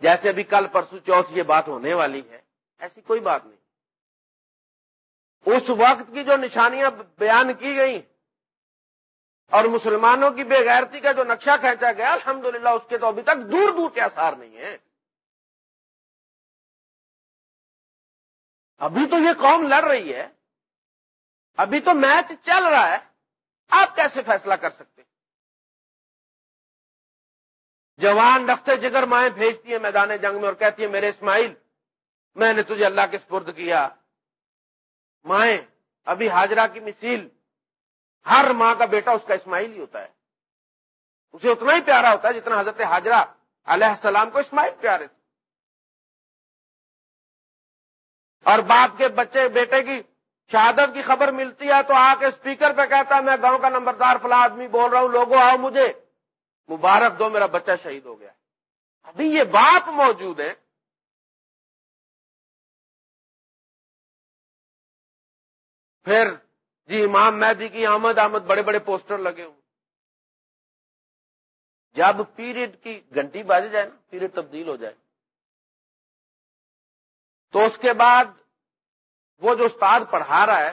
جیسے ابھی کل پرسو چوتھ یہ بات ہونے والی ہے، ایسی کوئی بات نہیں۔ اس وقت کی جو نشانیاں بیان کی گئی اور مسلمانوں کی بے غیرتی کا جو نقشہ کھینچا گیا، الحمدللہ اس کے تو ابھی تک دور دور کے آثار نہیں ہیں۔ ابھی تو یہ قوم لڑ رہی ہے، ابھی تو میچ چل رہا ہے۔ آپ کیسے فیصلہ کر سکتے جوان رفتے جگر مائیں بھیجتی ہیں میدان جنگ میں اور کہتی ہیں، میرے اسماعیل، میں نے تجھے اللہ کے سپرد کیا۔ مائیں، ابھی حاجرہ کی مثیل، ہر ماں کا بیٹا اس کا اسماعیل ہی ہوتا ہے۔ اسے اتنا ہی پیارا ہوتا ہے جتنا حضرت حاجرہ علیہ السلام کو اسماعیل پیارے تھے۔ اور باپ کے بچے، بیٹے کی شہادت کی خبر ملتی ہے تو آ کے اسپیکر پہ کہتا ہے، میں گاؤں کا نمبردار، فلاں آدمی بول رہا ہوں لوگوں آؤ مجھے۔ مبارک دو، میرا بچہ شہید ہو گیا۔ ابھی یہ باپ موجود ہے پھر جی امام مہدی کی آمد آمد بڑے بڑے پوسٹر لگے ہوں جب پیریڈ کی گھنٹی بازی جائے نا، پیریڈ تبدیل ہو جائے۔ تو اس کے بعد وہ جو استاد پڑھا رہا ہے،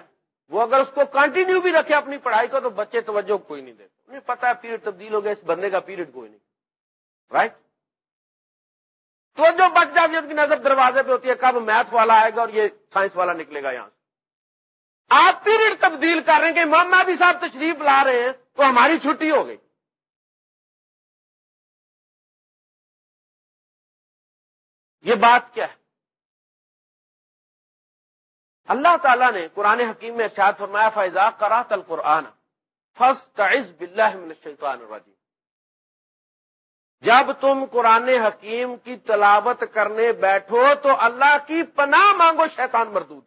وہ اگر اس کو کنٹینیو بھی رکھے اپنی پڑھائی کو، تو بچے توجہ کوئی نہیں دیتے انہیں پتا ہے پیریڈ تبدیل ہو گیا، اس بندے کا پیریڈ کوئی نہیں۔ رائٹ تو جو بچ جاتی ہے کی نظر دروازے پہ ہوتی ہے، کب میتھ والا آئے گا اور یہ سائنس والا نکلے گا یہاں سے۔ آپ پیریڈ تبدیل کر رہے ہیں کہ امام مہدی صاحب تشریف لا رہے ہیں، تو ہماری چھٹی ہو گئی۔ یہ بات کیا ہے؟ اللہ تعالیٰ نے قرآن حکیم میں ارشاد فرمایا فیضا کرا تل قرآن فسٹ الشیطان الرجیم۔ جب تم قرآن حکیم کی تلاوت کرنے بیٹھو تو اللہ کی پناہ مانگو شیطان مردود۔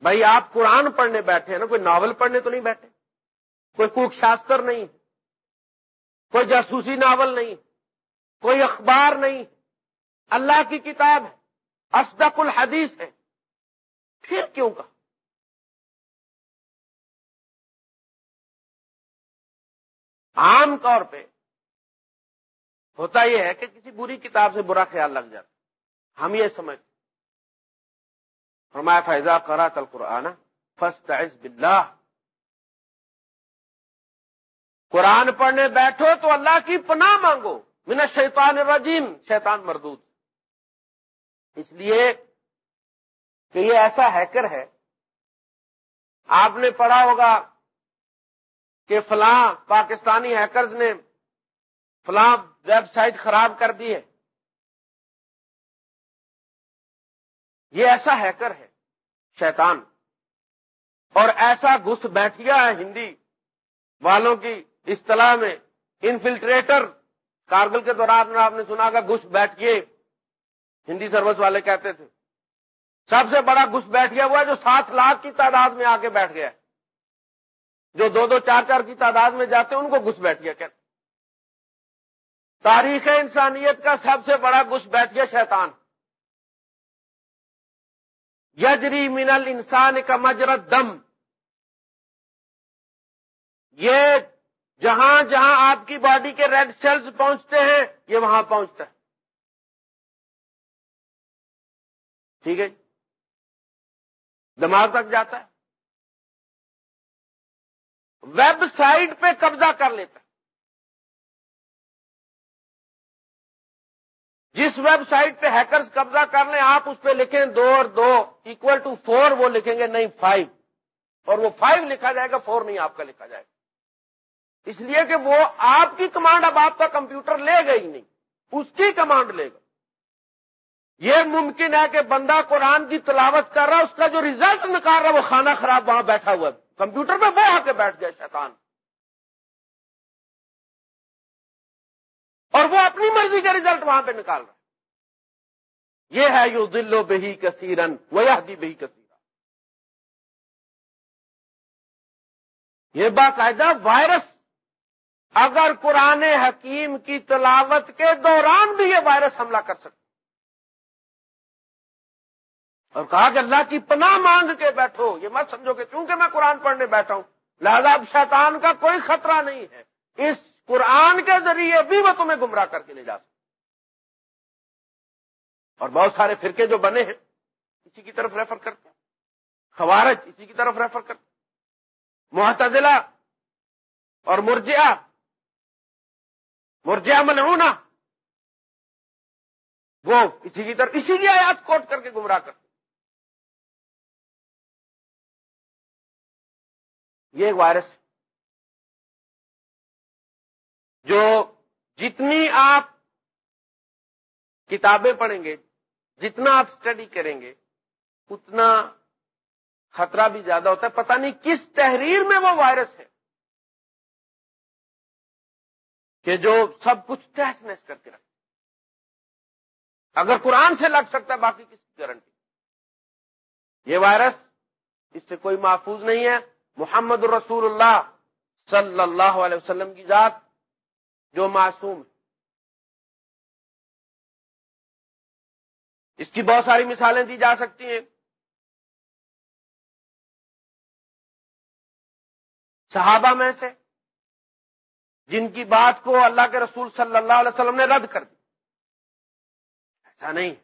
بھائی آپ قرآن پڑھنے بیٹھے ہیں نا، کوئی ناول پڑھنے تو نہیں بیٹھے؟ کوئی کوک شاستر نہیں، کوئی جاسوسی ناول نہیں، کوئی اخبار نہیں۔ اللہ کی کتاب ہے، اصدق الحدیث ہے۔ پھر کیوں کا عام طور پہ ہوتا یہ ہے کہ کسی بری کتاب سے برا خیال لگ جاتا ہم یہ سمجھ فرمایا فیضا کرا تل قرآن فسٹ باللہ قرآن پڑھنے بیٹھو تو اللہ کی پناہ مانگو۔ من شیطان الرجیم شیطان مردود۔ اس لیے کہ یہ ایسا ہیکر ہے۔ آپ نے پڑھا ہوگا کہ فلاں پاکستانی ہیکرز نے فلاں ویب سائٹ خراب کر دی ہے۔ یہ ایسا ہیکر ہے، شیطان۔ اور ایسا گھس بیٹھیا ہے ہندی والوں کی اصطلاح میں انفلٹریٹر کارگل کے دوران آپ نے سنا کہ گھس بیٹھئے ہندی سروس والے کہتے تھے۔ سب سے بڑا گھس بیٹھ گیا ہوا ہے جو سات لاکھ کی تعداد میں آ کے بیٹھ گیا ہے۔ جو دو دو چار چار کی تعداد میں جاتے ہیں، ان کو گھس بیٹھ گیا کہتے تاریخ انسانیت کا سب سے بڑا گھس بیٹھ گیا شیطان۔ یجری منل انسان کا مجرت دم یہ جہاں جہاں آپ کی باڈی کے ریڈ سیلز پہنچتے ہیں، یہ وہاں پہنچتا ہے۔ ٹھیک ہے؟ دماغ تک جاتا ہے۔ ویب سائٹ پہ قبضہ کر لیتا ہے۔ جس ویب سائٹ پہ ہیکرز قبضہ کر لیں، آپ اس پہ لکھیں دو اور دو اکول ٹو فور وہ لکھیں گے نہیں فائیو اور وہ فائیو لکھا جائے گا فور نہیں آپ کا لکھا جائے گا۔ اس لیے کہ وہ آپ کی کمانڈ اب آپ کا کمپیوٹر لے گا ہی نہیں، اس کی کمانڈ لے گا۔ یہ ممکن ہے کہ بندہ قرآن کی تلاوت کر رہا اس کا جو ریزلٹ نکال رہا وہ کھانا خراب وہاں بیٹھا ہوا ہے۔ کمپیوٹر پہ وہ آ کے بیٹھ جائے شیطان۔ اور وہ اپنی مرضی کا ریزلٹ وہاں پہ نکال رہا ہے۔ یہ ہے یو دلو بہی کثیرن وہ دی بہی کثیرن یہ باقاعدہ وائرس، اگر قرآن حکیم کی تلاوت کے دوران بھی یہ وائرس حملہ کر سکتا اور کہا کہ اللہ کی پناہ مانگ کے بیٹھو۔ یہ مت سمجھو کہ چونکہ میں قرآن پڑھنے بیٹھا ہوں، لہذا اب شیطان کا کوئی خطرہ نہیں ہے۔ اس قرآن کے ذریعے بھی وہ تمہیں گمراہ کر کے لے جا سکتے اور بہت سارے فرقے جو بنے ہیں، اسی کی طرف ریفر کرتے ہیں۔ خوارج، اسی کی طرف ریفر کرتے محتزلہ اور مرجیا مرجیا منہونا وہ اسی کی طرف، اسی کی آیات کوٹ کر کے گمراہ کرتے یہ ایک وائرس جو جتنی آپ کتابیں پڑھیں گے، جتنا آپ اسٹڈی کریں گے، اتنا خطرہ بھی زیادہ ہوتا ہے۔ پتہ نہیں کس تحریر میں وہ وائرس ہے کہ جو سب کچھ ٹیس نیس کر کے رکھتے اگر قرآن سے لگ سکتا ہے، باقی کس کی گارنٹی۔ یہ وائرس اس سے کوئی محفوظ نہیں ہے۔ محمد رسول اللہ صلی اللہ علیہ وسلم کی ذات جو معصوم ہے۔ اس کی بہت ساری مثالیں دی جا سکتی ہیں۔ صحابہ میں سے جن کی بات کو اللہ کے رسول صلی اللہ علیہ وسلم نے رد کر دی۔ ایسا نہیں۔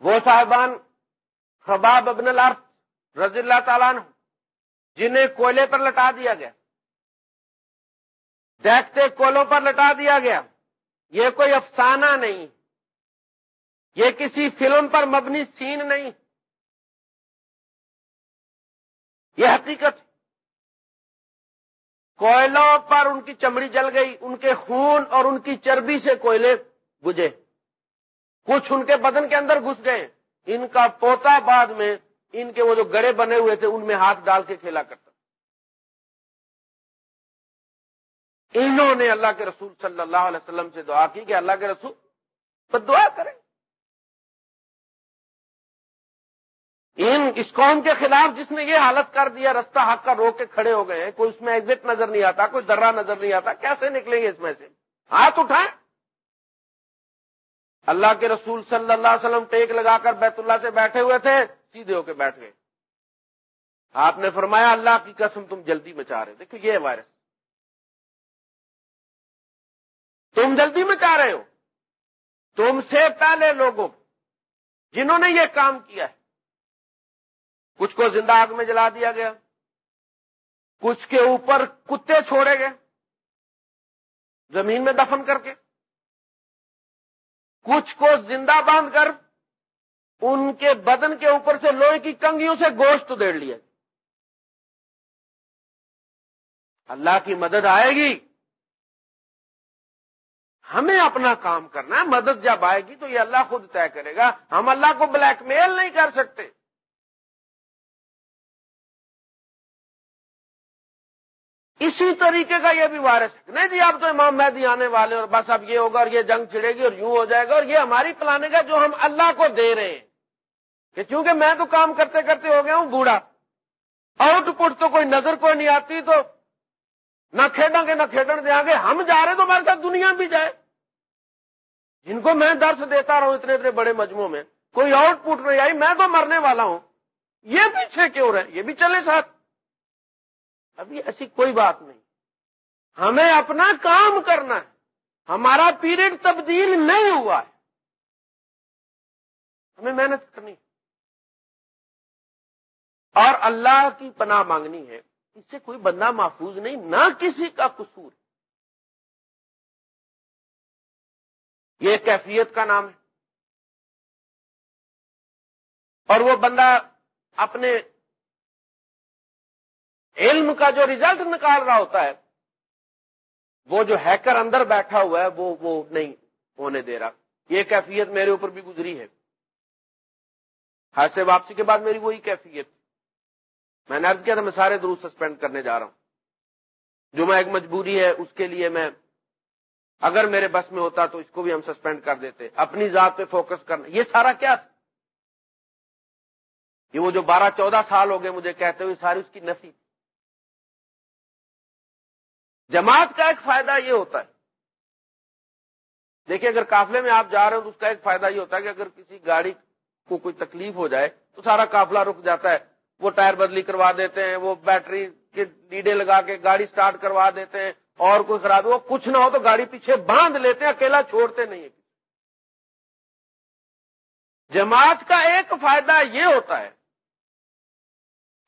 وہ صاحبان خباب ابن الارض رضی اللہ تعالیٰ نے جنہیں کوئلے پر لٹا دیا گیا۔ دیکھتے کولوں پر لٹا دیا گیا۔ یہ کوئی افسانہ نہیں۔ یہ کسی فلم پر مبنی سین نہیں۔ یہ حقیقت۔ کوئلوں پر ان کی چمڑی جل گئی، ان کے خون اور ان کی چربی سے کوئلے بجے کچھ ان کے بدن کے اندر گھس گئے۔ ان کا پوتا بعد میں ان کے وہ جو گڑے بنے ہوئے تھے ان میں ہاتھ ڈال کے کھیلا کرتا انہوں نے اللہ کے رسول صلی اللہ علیہ وسلم سے دعا کی کہ اللہ کے رسول تو دعا کریں۔ ان اس قوم کے خلاف جس نے یہ حالت کر دیا، رستہ حق کا روک کے کھڑے ہو گئے ہیں، کوئی اس میں ایگزٹ نظر نہیں آتا، کوئی درا نظر نہیں آتا، کیسے نکلیں گے اس میں سے؟ ہاتھ اٹھائیں۔ اللہ کے رسول صلی اللہ علیہ وسلم ٹیک لگا کر بیت اللہ سے بیٹھے ہوئے تھے، سیدھے ہو کے بیٹھ گئے۔ آپ نے فرمایا، اللہ کی قسم تم جلدی میں چاہ رہے دیکھو، یہ وائرس۔ تم جلدی میں چاہ رہے ہو۔ تم سے پہلے لوگوں، جنہوں نے یہ کام کیا ہے، کچھ کو زندہ آگ میں جلا دیا گیا، کچھ کے اوپر کتے چھوڑے گئے، زمین میں دفن کر کے۔ کچھ کو زندہ باندھ کر ان کے بدن کے اوپر سے لوہے کی کنگیوں سے گوشت دیڑ لیا اللہ کی مدد آئے گی۔ ہمیں اپنا کام کرنا ہے، مدد جب آئے گی تو یہ اللہ خود طے کرے گا۔ ہم اللہ کو بلیک میل نہیں کر سکتے۔ اسی طریقے کا یہ بھی وائرس ہے۔ نہیں جی اب تو امام مہدی آنے والے اور بس اب یہ ہوگا اور یہ جنگ چھڑے گی اور یوں ہو جائے گا اور یہ ہماری پلانے کا جو ہم اللہ کو دے رہے ہیں۔ کہ چونکہ میں تو کام کرتے کرتے ہو گیا ہوں، بوڑھا۔ آؤٹ پٹ تو کوئی نظر کوئی نہیں آتی تو نہ کھیڈیں گے، نہ کھیڈن دیں گے۔ ہم جا رہے تو ہمارے ساتھ دنیا بھی جائے۔ جن کو میں درس دیتا رہا ہوں اتنے اتنے بڑے مجموعوں میں، کوئی آؤٹ پٹ نہیں آئی، میں تو مرنے والا ہوں۔ یہ پیچھے کیوں رہے؟ یہ بھی چلے ساتھ۔ ابھی ایسی کوئی بات نہیں۔ ہمیں اپنا کام کرنا ہے۔ ہمارا پیریڈ تبدیل نہیں ہوا ہے۔ ہمیں محنت کرنی اور اللہ کی پناہ مانگنی ہے۔ اس سے کوئی بندہ محفوظ نہیں، نہ کسی کا قصور۔ یہ کیفیت کا نام ہے۔ اور وہ بندہ اپنے علم کا جو ریزلٹ نکال رہا ہوتا ہے، وہ جو ہیکر اندر بیٹھا ہوا ہے، وہ وہ نہیں ہونے دے رہا۔ یہ کیفیت میرے اوپر بھی گزری ہے۔ ہاتھ سے واپسی کے بعد میری وہی کیفیت۔ میں نے ارض کیا تھا، میں سارے درست سسپینڈ کرنے جا رہا ہوں۔ جو میں ایک مجبوری ہے، اس کے لیے میں، اگر میرے بس میں ہوتا تو اس کو بھی ہم سسپینڈ کر دیتے۔ اپنی ذات پہ فوکس کرنا۔ یہ سارا کیا یہ وہ جو بارہ چودہ سال ہو گئے مجھے کہتے ہوئے، ساری اس کی نفی۔ جماعت کا ایک فائدہ یہ ہوتا ہے۔ دیکھیں اگر قافلے میں آپ جا رہے ہو تو اس کا ایک فائدہ یہ ہوتا ہے کہ اگر کسی گاڑی کو کوئی تکلیف ہو جائے تو سارا قافلہ رک جاتا ہے۔ وہ ٹائر بدلی کروا دیتے ہیں، وہ بیٹری کے ڈیڈے لگا کے گاڑی سٹارٹ کروا دیتے ہیں، اور کوئی خراب، وہ کچھ نہ ہو تو گاڑی پیچھے باندھ لیتے ہیں، اکیلا چھوڑتے نہیں جماعت کا ایک فائدہ یہ ہوتا ہے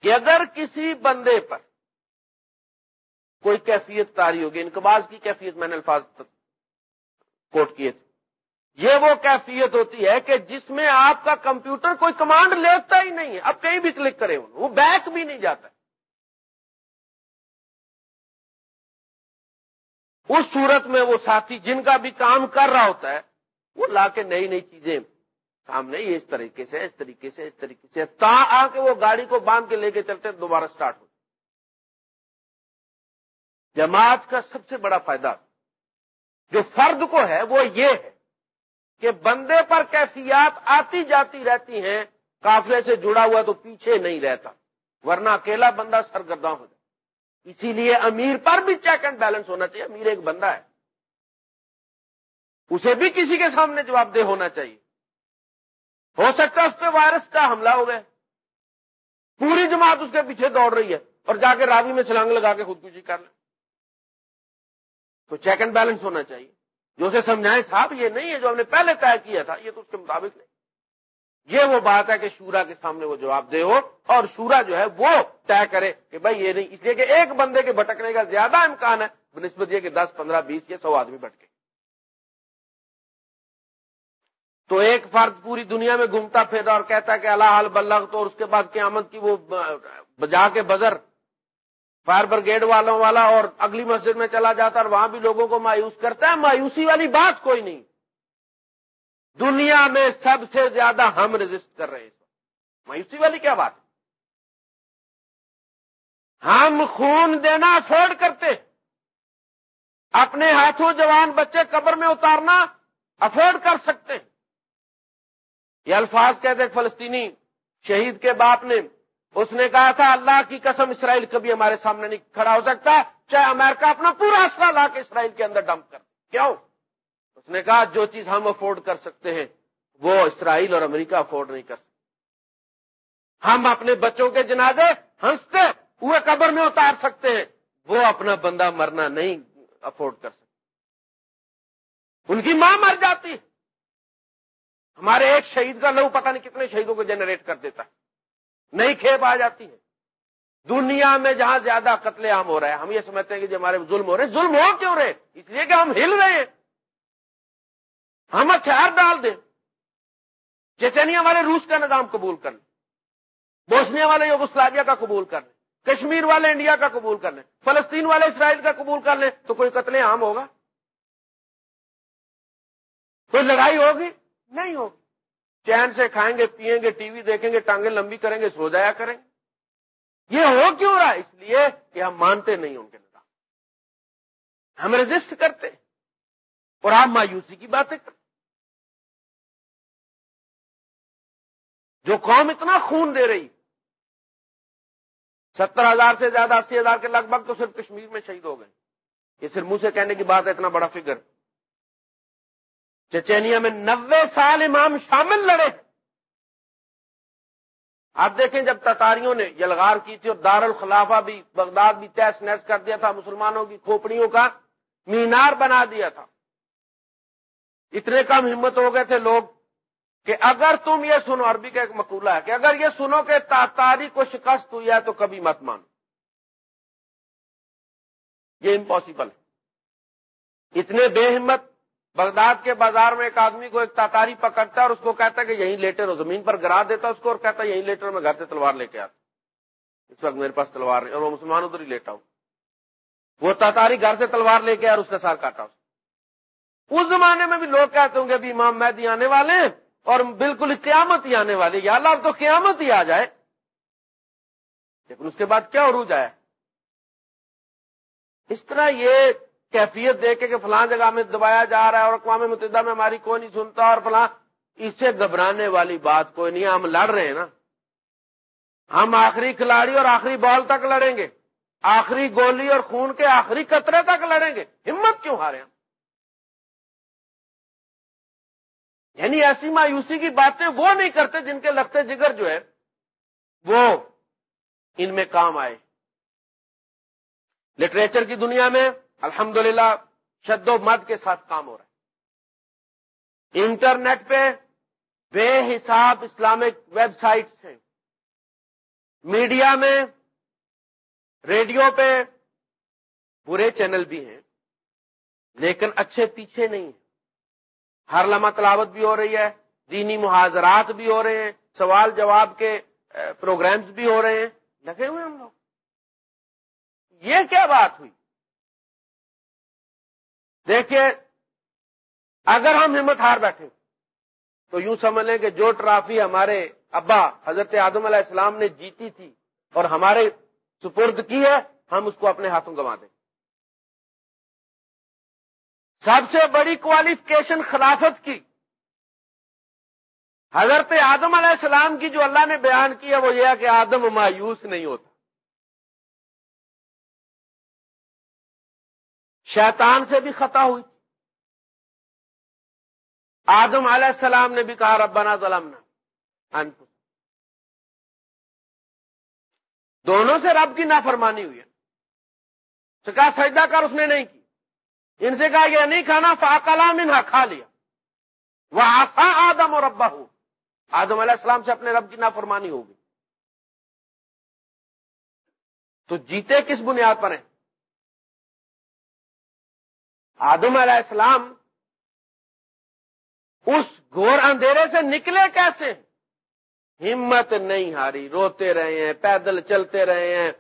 کہ اگر کسی بندے پر کوئی کیفیت تاری ہوگی انقباز کی کیفیت میں نے الفاظ کوٹ کیے تھے۔ یہ وہ کیفیت ہوتی ہے کہ جس میں آپ کا کمپیوٹر کوئی کمانڈ لیتا ہی نہیں ہے۔ اب کہیں بھی کلک کرے وہ بیک بھی نہیں جاتا اس صورت میں وہ ساتھی جن کا بھی کام کر رہا ہوتا ہے، وہ لا کے نئی نئی چیزیں سامنے یہ اس طریقے سے، اس طریقے سے، اس طریقے سے، تا آ کے وہ گاڑی کو باندھ کے لے کے چلتے دوبارہ سٹارٹ ہو جماعت کا سب سے بڑا فائدہ جو فرد کو ہے وہ یہ ہے کہ بندے پر کیفیات آتی جاتی رہتی ہیں، قافلے سے جڑا ہوا تو پیچھے نہیں رہتا، ورنہ اکیلا بندہ سرگرداں ہو جائے۔ اسی لیے امیر پر بھی چیک اینڈ بیلنس ہونا چاہیے، امیر ایک بندہ ہے۔ اسے بھی کسی کے سامنے جواب دہ ہونا چاہیے۔ ہو سکتا ہے اس پہ وائرس کا حملہ ہو گیا۔ پوری جماعت اس کے پیچھے دوڑ رہی ہے اور جا کے راوی میں چھلانگ لگا کے خودکشی کر لیں تو چیک اینڈ بیلنس ہونا چاہیے۔ جو اسے سمجھائیں صاحب، یہ نہیں ہے جو ہم نے پہلے طے کیا تھا، یہ تو اس کے مطابق نہیں۔ یہ وہ بات ہے کہ شورا کے سامنے وہ جواب دے ہو اور شورا جو ہے وہ طے کرے کہ بھائی یہ نہیں، اس لیے کہ ایک بندے کے بھٹکنے کا زیادہ امکان ہے، بنسبت یہ کہ دس، پندرہ، بیس یا سو آدمی بٹکے تو ایک فرد پوری دنیا میں گھومتا پھرتا اور کہتا ہے کہ اللہ حال بلغ تو اور اس کے بعد قیامت کی وہ بجا کے بزر فائر بریگیڈ والوں والا اور اگلی مسجد میں چلا جاتا اور وہاں بھی لوگوں کو مایوس کرتا ہے، مایوسی والی بات کوئی نہیں۔ دنیا میں سب سے زیادہ ہم رجسٹ کر رہے ہیں۔ مایوسی والی کیا بات ہم خون دینا افورڈ کرتے اپنے ہاتھوں جوان بچے قبر میں اتارنا افورڈ کر سکتے یہ الفاظ کہتے فلسطینی شہید کے باپ نے اس نے کہا تھا، اللہ کی قسم اسرائیل کبھی ہمارے سامنے نہیں کھڑا ہو سکتا، چاہے امریکہ اپنا پورا اصلہ لا کے اسرائیل کے اندر ڈمپ کر کیوں؟ اس نے کہا، جو چیز ہم افورڈ کر سکتے ہیں، وہ اسرائیل اور امریکہ افورڈ نہیں کر سکتے۔ ہم اپنے بچوں کے جنازے ہنستے ہوئے قبر میں اتار سکتے ہیں، وہ اپنا بندہ مرنا نہیں افورڈ کر سکتے۔ ان کی ماں مر جاتی۔ ہمارے ایک شہید کا لہو پتہ نہیں کتنے شہیدوں کو جنریٹ کر دیتا۔ ہے نئی کھیپ آ جاتی ہے دنیا میں جہاں زیادہ قتل عام ہو رہا ہے، ہم یہ سمجھتے ہیں کہ جو ہمارے ظلم ہو رہے ہیں، ظلم ہو کیوں رہے اس لیے کہ ہم ہل رہے ہیں۔ ہم ہتھیار ڈال دیں۔ چیچنیا والے روس کا نظام قبول کر لیں۔ بوسنیا والے یوگسلاویا کا قبول کر لیں۔ کشمیر والے انڈیا کا قبول کر لیں۔ فلسطین والے اسرائیل کا قبول کر لیں تو کوئی قتل عام ہوگا؟ کوئی لڑائی ہوگی؟ نہیں ہوگی۔ چین سے کھائیں گے، پیئیں گے، ٹی وی دیکھیں گے، ٹانگیں لمبی کریں گے، سو جایا کریں۔ گے یہ ہو کیوں رہا؟ اس لیے کہ ہم مانتے نہیں ان کے نظام۔ ہم رجسٹ کرتے اور آپ مایوسی کی باتیں کرتے جو قوم اتنا خون دے رہی، ستر ہزار سے زیادہ، اسی ہزار کے لگ بھگ تو صرف کشمیر میں شہید ہو گئے۔ یہ صرف منہ سے کہنے کی بات ہے، اتنا بڑا فگر۔ چچینیا میں نوے سال امام شامل لڑے۔ آپ دیکھیں جب تتاریوں نے یلغار کی تھی اور دار الخلافہ بھی بغداد بھی تیس نیس کر دیا تھا، مسلمانوں کی کھوپڑیوں کا مینار بنا دیا تھا۔ اتنے کم ہمت ہو گئے تھے لوگ کہ اگر تم یہ سنو، عربی کا ایک مقولہ ہے کہ اگر یہ سنو کہ تاتاری کو شکست ہوئی ہے تو کبھی مت مانو۔ یہ امپاسبل ہے۔ اتنے بے ہمت بغداد کے بازار میں ایک آدمی کو ایک تاتاری پکڑتا ہے اور اس کو کہتا ہے کہ یہیں لیٹر ہو، زمین پر گرا دیتا اس کو اور کہتا ہے یہیں لیٹر میں گھر سے تلوار لے کے آتا۔ اس وقت میرے پاس تلوار نہیں، اور وہ مسلمان ادھر ہی لیٹا ہوں۔ وہ تاتاری گھر سے تلوار لے کے آ اس کا سار کاٹا اس زمانے میں بھی لوگ کہتے ہوں گے ابھی امام مہدی آنے والے ہیں اور بالکل قیامت ہی آنے والی یا اللہ تو قیامت ہی آ جائے۔ لیکن اس کے بعد کیا عروج آیا؟ اس طرح یہ کیفیت دیکھے کہ فلاں جگہ میں دبایا جا رہا ہے اور اقوام متحدہ میں ہماری کوئی نہیں سنتا اور فلاں اس سے گھبرانے والی بات کوئی نہیں، ہم لڑ رہے ہیں نا۔ ہم آخری کھلاڑی اور آخری بال تک لڑیں گے۔ آخری گولی اور خون کے آخری قطرے تک لڑیں گے۔ ہمت کیوں ہارے ہم؟ یعنی ایسی مایوسی کی باتیں وہ نہیں کرتے جن کے لگتے جگر جو ہے، وہ ان میں کام آئے۔ لٹریچر کی دنیا میں الحمدللہ، شد و مد کے ساتھ کام ہو رہا ہے۔ انٹرنیٹ پہ بے حساب اسلامک ویب سائٹس ہیں۔ میڈیا میں، ریڈیو پہ برے چینل بھی ہیں، لیکن اچھے پیچھے نہیں ہیں۔ ہر لمحہ تلاوت بھی ہو رہی ہے، دینی محاذرات بھی ہو رہے ہیں، سوال جواب کے پروگرامز بھی ہو رہے ہیں۔ لگے ہوئے ہم لوگ۔ یہ کیا بات ہوئی؟ دیکھیے، اگر ہم ہمت ہار بیٹھے تو یوں سمجھ لیں کہ جو ٹرافی ہمارے ابا حضرت آدم علیہ السلام نے جیتی تھی اور ہمارے سپرد کی ہے، ہم اس کو اپنے ہاتھوں گوا دیں۔ سب سے بڑی کوالیفکیشن خلافت کی، حضرت آدم علیہ السلام کی جو اللہ نے بیان کی ہے، وہ یہ ہے کہ آدم مایوس نہیں ہوتا۔ شیطان سے بھی خطا ہوئی آدم علیہ السلام نے بھی کہا، ربنا ظلمنا دونوں سے رب کی نافرمانی ہوئی ہے۔ کہا، سجدہ کر، اس نے نہیں کی۔ ان سے کہا، یہ نہیں کھانا، فاقلا منہا، کھا لیا۔ وہ آسا آدم اور ابا ہو آدم علیہ السلام سے اپنے رب کی نافرمانی ہوگی تو جیتے کس بنیاد پر ہیں؟ آدم علیہ السلام اس گھور اندھیرے سے نکلے کیسے؟ ہمت نہیں ہاری، روتے رہے ہیں، پیدل چلتے رہے ہیں،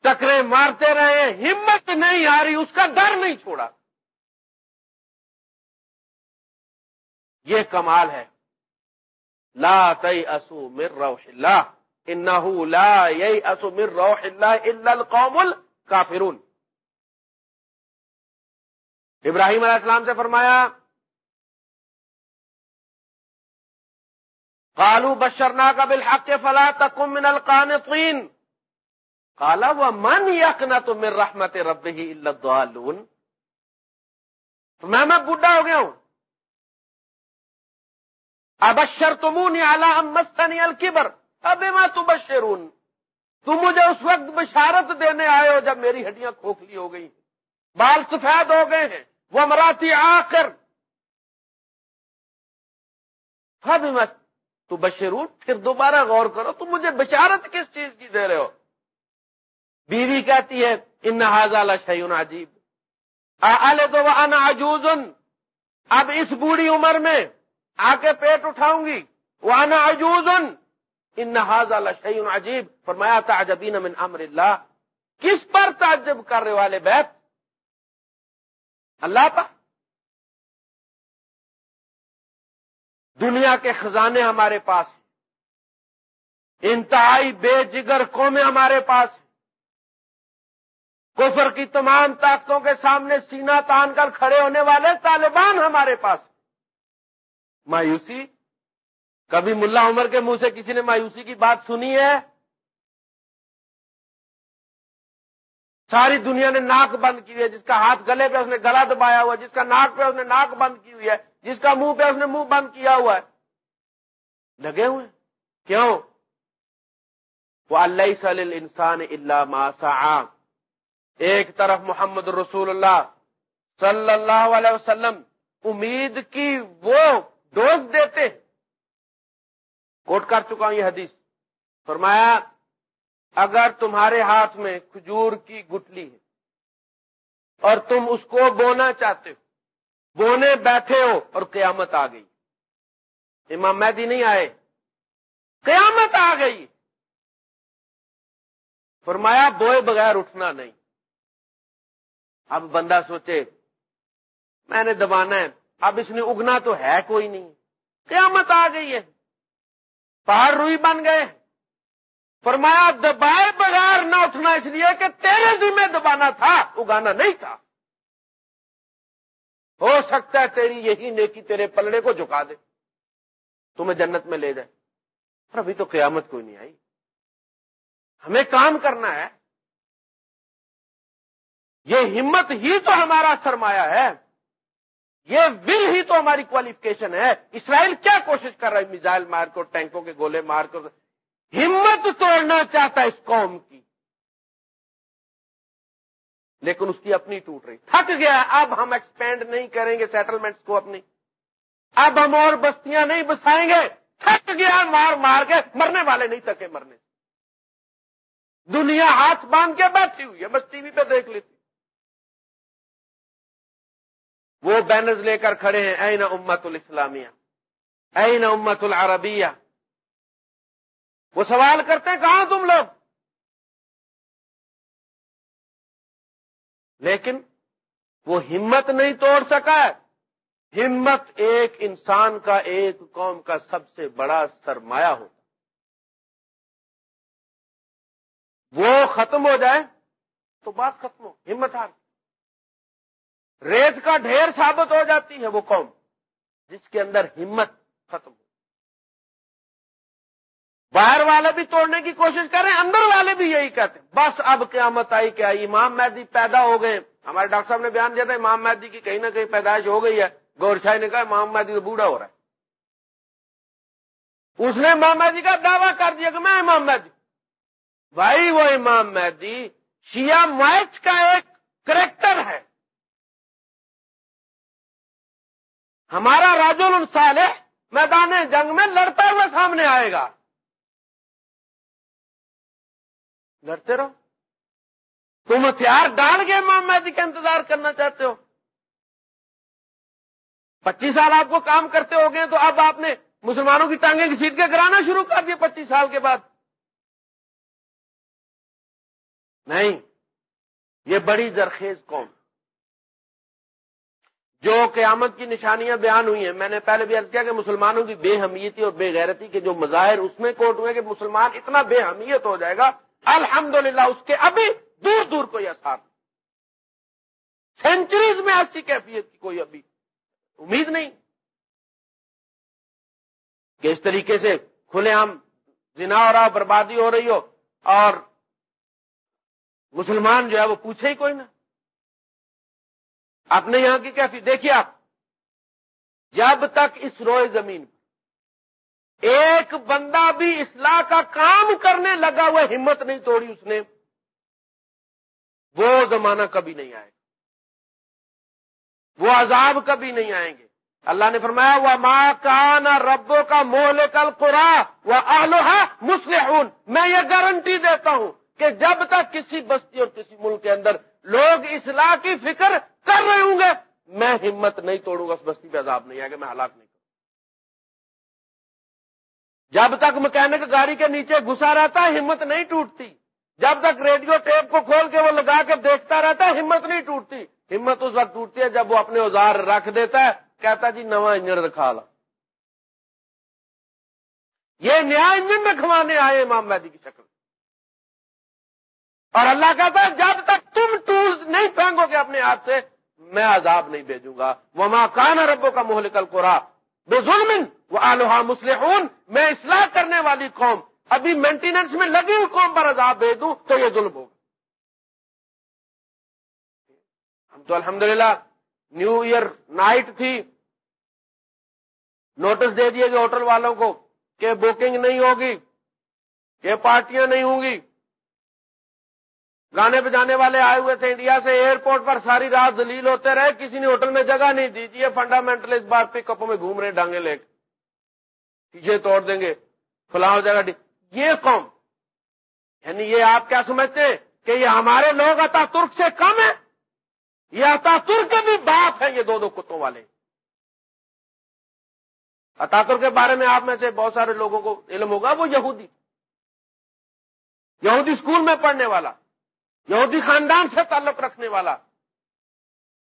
ٹکرے مارتے رہے ہیں، ہمت نہیں آ رہی اس کا ڈر نہیں چھوڑا۔ یہ کمال ہے۔ لا تئی اسو مر روح اللہ ان لا یئی اسو مر روح اللہ القوم الکافرون۔ ابراہیم علیہ السلام سے فرمایا کالو بشرنا کا بالحق فلا تکم من القانطین۔ کالا وہ من یقنا تو رحمت رب ہی میں میں بڈھا ہو گیا ہوں۔ ابشر تمون اعلی امستنی الکبر اب میں تو بشرون تم مجھے اس وقت بشارت دینے آئے ہو جب میری ہڈیاں کھوکھلی ہو گئی بال سفید ہو گئے ہیں۔ وہ مراتی آ کر مت تو بشرو، پھر دوبارہ غور کرو تم مجھے بشارت کس چیز کی دے رہے ہو؟ بیوی کہتی ہے، ان نہ شعین عجیب. تو عجوزن. اب اس بوڑھی عمر میں آ کے پیٹ اٹھاؤں گی. وہ آنا عجوزن. ان نہ شعین عجیب. فرمایا، تعجبین من امر اللہ. کس پر تعجب کرنے والے بیت؟ اللہ پر دنیا کے خزانے ہمارے پاس ہیں۔ انتہائی بے جگر قومیں ہمارے پاس ہیں۔ کفر کی تمام طاقتوں کے سامنے سینا تان کر کھڑے ہونے والے طالبان ہمارے پاس مایوسی۔ کبھی ملا عمر کے منہ سے کسی نے مایوسی کی بات سنی ہے؟ ساری دنیا نے ناک بند کی ہوئی ہے، جس کا ہاتھ گلے پہ اس نے گلا دبایا ہوا ہے، جس کا ناک پہ اس نے ناک بند کی ہوئی ہے، جس کا منہ پہ اس نے منہ بند کیا ہوا ہے۔ لگے ہوئے کیوں؟ وہ اللہ صلی انسان اللہ ماسا ایک طرف محمد رسول اللہ صلی اللہ علیہ وسلم امید کی وہ ڈوز دیتے کوٹ کر چکا ہوں یہ حدیث۔ فرمایا اگر تمہارے ہاتھ میں کھجور کی گٹلی ہے اور تم اس کو بونا چاہتے ہو، بونے بیٹھے ہو اور قیامت آ گئی۔ امام مہدی نہیں آئے۔ قیامت آ گئی۔ فرمایا، بوئے بغیر اٹھنا نہیں۔ اب بندہ سوچے، میں نے دبانا ہے، اب اس نے اگنا تو ہے کوئی نہیں۔ قیامت آ گئی ہے۔ پہاڑ روئی بن گئے فرمایا، دبائے بغیر نہ اٹھنا اس لیے کہ تیرے ذمہ دبانا تھا، اگانا نہیں تھا۔ ہو سکتا ہے تیری یہی نیکی تیرے پلڑے کو جھکا دے، تمہیں جنت میں لے جائے۔ اور ابھی تو قیامت کوئی نہیں آئی۔ ہمیں کام کرنا ہے۔ یہ ہمت ہی تو ہمارا سرمایہ ہے۔ یہ ول ہی تو ہماری کوالیفکیشن ہے۔ اسرائیل کیا کوشش کر رہا ہے؟ میزائل مار کر ٹینکوں کے گولے مار کر ہمت توڑنا چاہتا ہے اس قوم کی۔ لیکن اس کی اپنی ٹوٹ رہی۔ تھک گیا اب ہم ایکسپینڈ نہیں کریں گے سیٹلمنٹس کو اپنی۔ اب ہم اور بستیاں نہیں بسائیں گے۔ تھک گیا، مار مار کے۔ مرنے والے نہیں تھکے مرنے۔ دنیا ہاتھ باندھ کے بیٹھی ہوئی ہے۔ بس ٹی وی پہ دیکھ لیتی۔ وہ بینرز لے کر کھڑے ہیں۔ این امت الاسلامیہ۔ این امت العربیہ۔ وہ سوال کرتے ہیں، کہاں تم لوگ? لیکن وہ ہمت نہیں توڑ سکا ہمت ایک انسان کا، ایک قوم کا سب سے بڑا سرمایہ ہوتا وہ ختم ہو جائے تو بات ختم ہو، ہمت ہار۔ ریت کا ڈھیر ثابت ہو جاتی ہے وہ قوم جس کے اندر ہمت ختم ہو۔ باہر والے بھی توڑنے کی کوشش کر رہے ہیں اندر والے بھی یہی کہتے ہیں۔ بس اب قیامت آئی کیا امام مہدی پیدا ہو گئے۔ ہمارے ڈاکٹر صاحب نے بیان دیا تھا، امام مہدی کی کہیں نہ کہیں پیدائش ہو گئی ہے۔ گور شاہی نے کہا، امام مہدی تو بوڑھا ہو رہا ہے۔ اس نے امام مہدی کا دعویٰ کر دیا کہ میں امام مہدی۔ بھائی، وہ امام مہدی شیعہ مائچ کا ایک کریکٹر ہے۔ ہمارا راجول الصالح میدان جنگ میں لڑتا ہوا سامنے آئے گا۔ لڑتے رہو۔ تم ہتھیار ڈال کے امام مہدی کا انتظار کرنا چاہتے ہو۔ پچیس سال آپ کو کام کرتے ہو گئے تو اب آپ نے مسلمانوں کی ٹانگیں کی سیٹ کے کرانا شروع کر دیا پچیس سال کے بعد۔ نہیں، یہ بڑی زرخیز قوم۔ جو قیامت کی نشانیاں بیان ہوئی ہیں، میں نے پہلے بھی عرض کیا کہ مسلمانوں کی بے حمیتی اور بے غیرتی کے جو مظاہر اس میں کوٹ ہوئے کہ مسلمان اتنا بے حمیت ہو جائے گا الحمدللہ، اس کے ابھی دور دور کوئی اثار نہیں۔ سینچریز میں ایسی کیفیت کی کوئی ابھی امید نہیں۔ کہ اس طریقے سے کھلے عام جنا ہو رہا بربادی ہو رہی ہو اور مسلمان جو ہے وہ پوچھے ہی کوئی نہ۔ اپنے یہاں کی کیفی دیکھیے آپ، جب تک اس روئے زمین ایک بندہ بھی اصلاح کا کام کرنے لگا ہوا ہمت نہیں توڑی اس نے۔ وہ زمانہ کبھی نہیں آئے گا۔ وہ عذاب کبھی نہیں آئیں گے۔ اللہ نے فرمایا وہ ماں کان ربوں کا مول کل قرا وہ آلوہا مسلح میں یہ گارنٹی دیتا ہوں کہ جب تک کسی بستی اور کسی ملک کے اندر لوگ اصلاح کی فکر کر رہے ہوں گے، میں ہمت نہیں توڑوں گا، اس بستی پہ عذاب نہیں آئے گا، میں ہلاک نہیں جب تک مکینک گاڑی کے نیچے گھسا رہتا ہے، ہمت نہیں ٹوٹتی۔ جب تک ریڈیو ٹیپ کو کھول کے وہ لگا کے دیکھتا رہتا ہے، ہمت نہیں ٹوٹتی۔ ہمت اس وقت ٹوٹتی ہے جب وہ اپنے اوزار رکھ دیتا ہے، کہتا جی نواں انجن رکھا لا۔ یہ نیا انجن رکھوانے آئے امام مہدی کی شکل۔ اور اللہ کہتا ہے، جب تک تم ٹولز نہیں پھینگو گے اپنے ہاتھ سے، میں عذاب نہیں بھیجوں گا۔ وہ ماں کان ربوں کا محلکل کورا بے ظلم وہ آلوہا مسلح میں اصلاح کرنے والی قوم، ابھی مینٹیننس میں لگی ہوئی قوم پر عذاب بھیج دوں تو یہ ظلم ہوگا۔ ہم تو الحمدللہ نیو ایئر نائٹ تھی۔ نوٹس دے دیے گئے ہوٹل والوں کو کہ بکنگ نہیں ہوگی یہ پارٹیاں نہیں ہوں گی۔ گانے بجانے والے آئے ہوئے تھے انڈیا سے، ایئرپورٹ پر ساری رات دلیل ہوتے رہے، کسی نے ہوٹل میں جگہ نہیں دی یہ فنڈامنٹل اس بات پہ کپوں میں گھوم رہے ڈانگے لے کے۔ پیچھے توڑ دیں گے، فلاں جگہ یہ قوم یعنی یہ آپ کیا سمجھتے ہیں کہ یہ ہمارے لوگ اتا ترک سے کم ہے یہ اتا ترک بھی بات ہے یہ دو دو کتوں والے۔ اتاتر کے بارے میں آپ میں سے بہت سارے لوگوں کو علم ہوگا، وہ یہودی۔ یہودی اسکول میں پڑھنے والا۔ یہودی خاندان سے تعلق رکھنے والا۔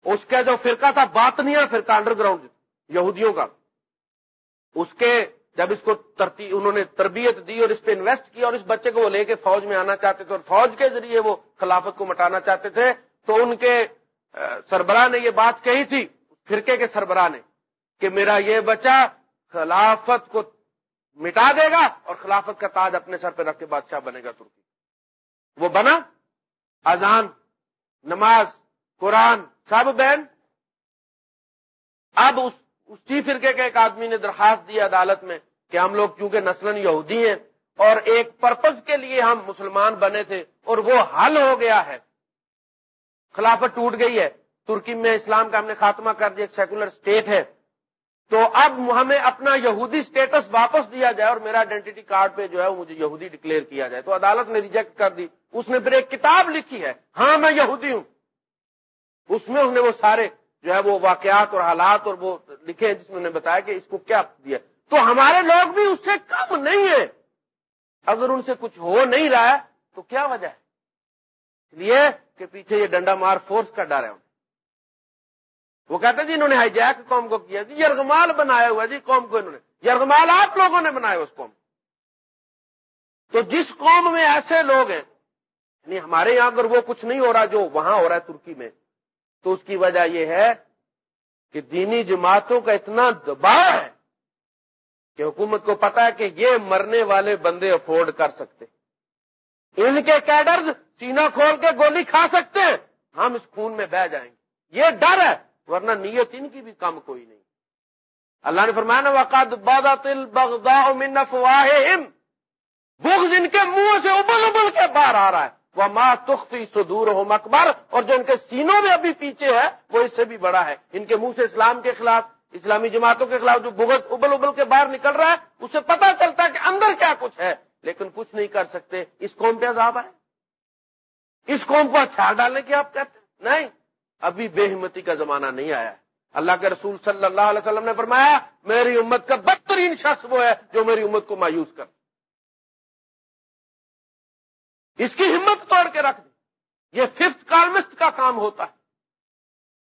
اس کا جو فرقہ تھا باطنیا فرقہ انڈر گراؤنڈ یہودیوں کا۔ اس کے جب اس کو ترتی، انہوں نے تربیت دی اور اس پہ انویسٹ کیا اور اس بچے کو وہ لے کے فوج میں آنا چاہتے تھے اور فوج کے ذریعے وہ خلافت کو مٹانا چاہتے تھے، تو ان کے سربراہ نے یہ بات کہی تھی، فرقے کے سربراہ نے، کہ میرا یہ بچہ خلافت کو مٹا دے گا اور خلافت کا تاج اپنے سر پہ رکھ کے بادشاہ بنے گا ترکی۔ وہ بنا۔ اذان، نماز، قرآن، سب بین اب اس، اسی فرقے کے ایک آدمی نے درخواست دی عدالت میں کہ ہم لوگ چونکہ نسل یہودی ہیں اور ایک پرپز کے لیے ہم مسلمان بنے تھے اور وہ حل ہو گیا ہے۔ خلافت ٹوٹ گئی ہے۔ ترکی میں اسلام کا ہم نے خاتمہ کر دیا، ایک سیکولر اسٹیٹ ہے۔ تو اب ہمیں اپنا یہودی سٹیٹس واپس دیا جائے اور میرا آئیڈینٹی کارڈ پہ جو ہے وہ مجھے یہودی ڈکلیئر کیا جائے۔ تو عدالت نے ریجیکٹ کر دی۔ اس نے پھر ایک کتاب لکھی ہے۔ ہاں میں یہودی ہوں۔ اس میں اس نے وہ سارے جو ہے وہ واقعات اور حالات اور وہ لکھے ہیں جس میں نے بتایا کہ اس کو کیا دیا تو ہمارے لوگ بھی اس سے کم نہیں ہیں۔ اگر ان سے کچھ ہو نہیں رہا ہے تو کیا وجہ ہے؟ اس لیے کہ پیچھے یہ ڈنڈا مار فورس کا ڈر ہے۔ وہ کہتے جی انہوں نے ہائی جیک قوم کو کیا جی یرغمال بنایا ہوا جی قوم کو انہوں نے۔ یرغمال آپ لوگوں نے بنایا اس قوم۔ تو جس قوم میں ایسے لوگ ہیں یعنی ہمارے یہاں اگر وہ کچھ نہیں ہو رہا جو وہاں ہو رہا ہے ترکی میں، تو اس کی وجہ یہ ہے کہ دینی جماعتوں کا اتنا دباؤ ہے کہ حکومت کو پتا ہے کہ یہ مرنے والے بندے افورڈ کر سکتے ان کے کیڈرز سینا کھول کے گولی کھا سکتے ہیں۔ ہم اس خون میں بہ جائیں گے۔ یہ ڈر ہے۔ ورنہ نیت ان کی بھی کم کوئی نہیں۔ اللہ نے فرمایا نا وقت بادا بغدا بغض ان کے منہ سے ابل ابل کے باہر آ رہا ہے۔ وہ ماں تختی سدور ہو مکبر اور جو ان کے سینوں میں ابھی پیچھے ہے، وہ اس سے بھی بڑا ہے۔ ان کے منہ سے اسلام کے خلاف، اسلامی جماعتوں کے خلاف جو بغض ابل ابل کے باہر نکل رہا ہے، اسے پتا چلتا ہے کہ اندر کیا کچھ ہے۔ لیکن کچھ نہیں کر سکتے۔ اس قوم پہ عذاب ہے اس قوم کو ہتھیار ڈالنے کی آپ کہتے نہیں۔ ابھی بے ہمتی کا زمانہ نہیں آیا۔ اللہ کے رسول صلی اللہ علیہ وسلم نے فرمایا، میری امت کا بدترین شخص وہ ہے جو میری امت کو مایوس کر۔ اس کی ہمت توڑ کے رکھ دی۔ یہ ففتھ کالمسٹ کا کام ہوتا ہے۔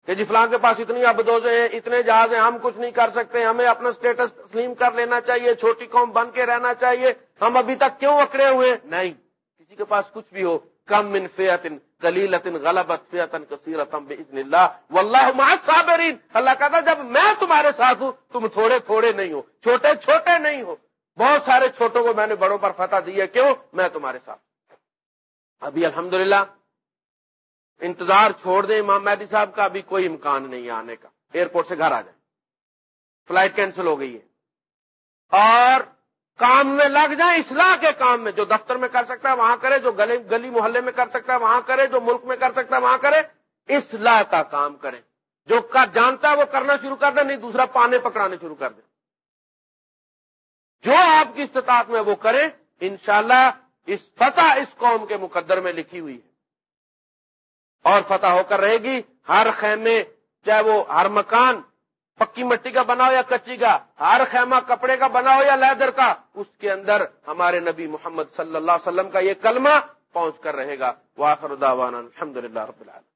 کہ جی فلاں کے پاس اتنی ابدوزے ہیں، اتنے جہاز ہیں، ہم کچھ نہیں کر سکتے، ہمیں اپنا سٹیٹس تسلیم کر لینا چاہیے، چھوٹی قوم بن کے رہنا چاہیے۔ ہم ابھی تک کیوں اکڑے ہوئے نہیں، کسی کے پاس کچھ بھی ہو۔ کم من فیتن کلیلتن غلبت فیتن کثیرتم باذن اللہ واللہ مع الصابرین۔ اللہ کہتا جب میں تمہارے ساتھ ہوں، تم تھوڑے تھوڑے نہیں ہو، چھوٹے چھوٹے نہیں ہو۔ بہت سارے چھوٹوں کو میں نے بڑوں پر فتح دی ہے، کیوں؟ میں تمہارے ساتھ ابھی الحمدللہ، انتظار چھوڑ دیں امام مہدی صاحب کا، ابھی کوئی امکان نہیں ہے آنے کا۔ ایئرپورٹ سے گھر آ جائیں۔ فلائٹ کینسل ہو گئی ہے۔ اور کام میں لگ جائیں، اصلاح کے کام میں، جو دفتر میں کر سکتا ہے وہاں کرے، جو گلی گلی محلے میں کر سکتا ہے وہاں کرے، جو ملک میں کر سکتا ہے وہاں کرے، اصلاح کا کام کریں جو جانتا ہے وہ کرنا شروع کر دے، نہیں دوسرا پانے پکڑانے شروع کر دے۔ جو آپ کی استطاعت میں وہ کریں انشاءاللہ اس فتح اس قوم کے مقدر میں لکھی ہوئی ہے۔ اور فتح ہو کر رہے گی۔ ہر خیمے، چاہے وہ ہر مکان پکی مٹی کا بنا ہو یا کچی کا؟ ہر خیمہ کپڑے کا بنا ہو یا لیدر کا؟ اس کے اندر ہمارے نبی محمد صلی اللہ علیہ وسلم کا یہ کلمہ پہنچ کر رہے گا۔ واخر دعوانا الحمد للہ رب العالمین۔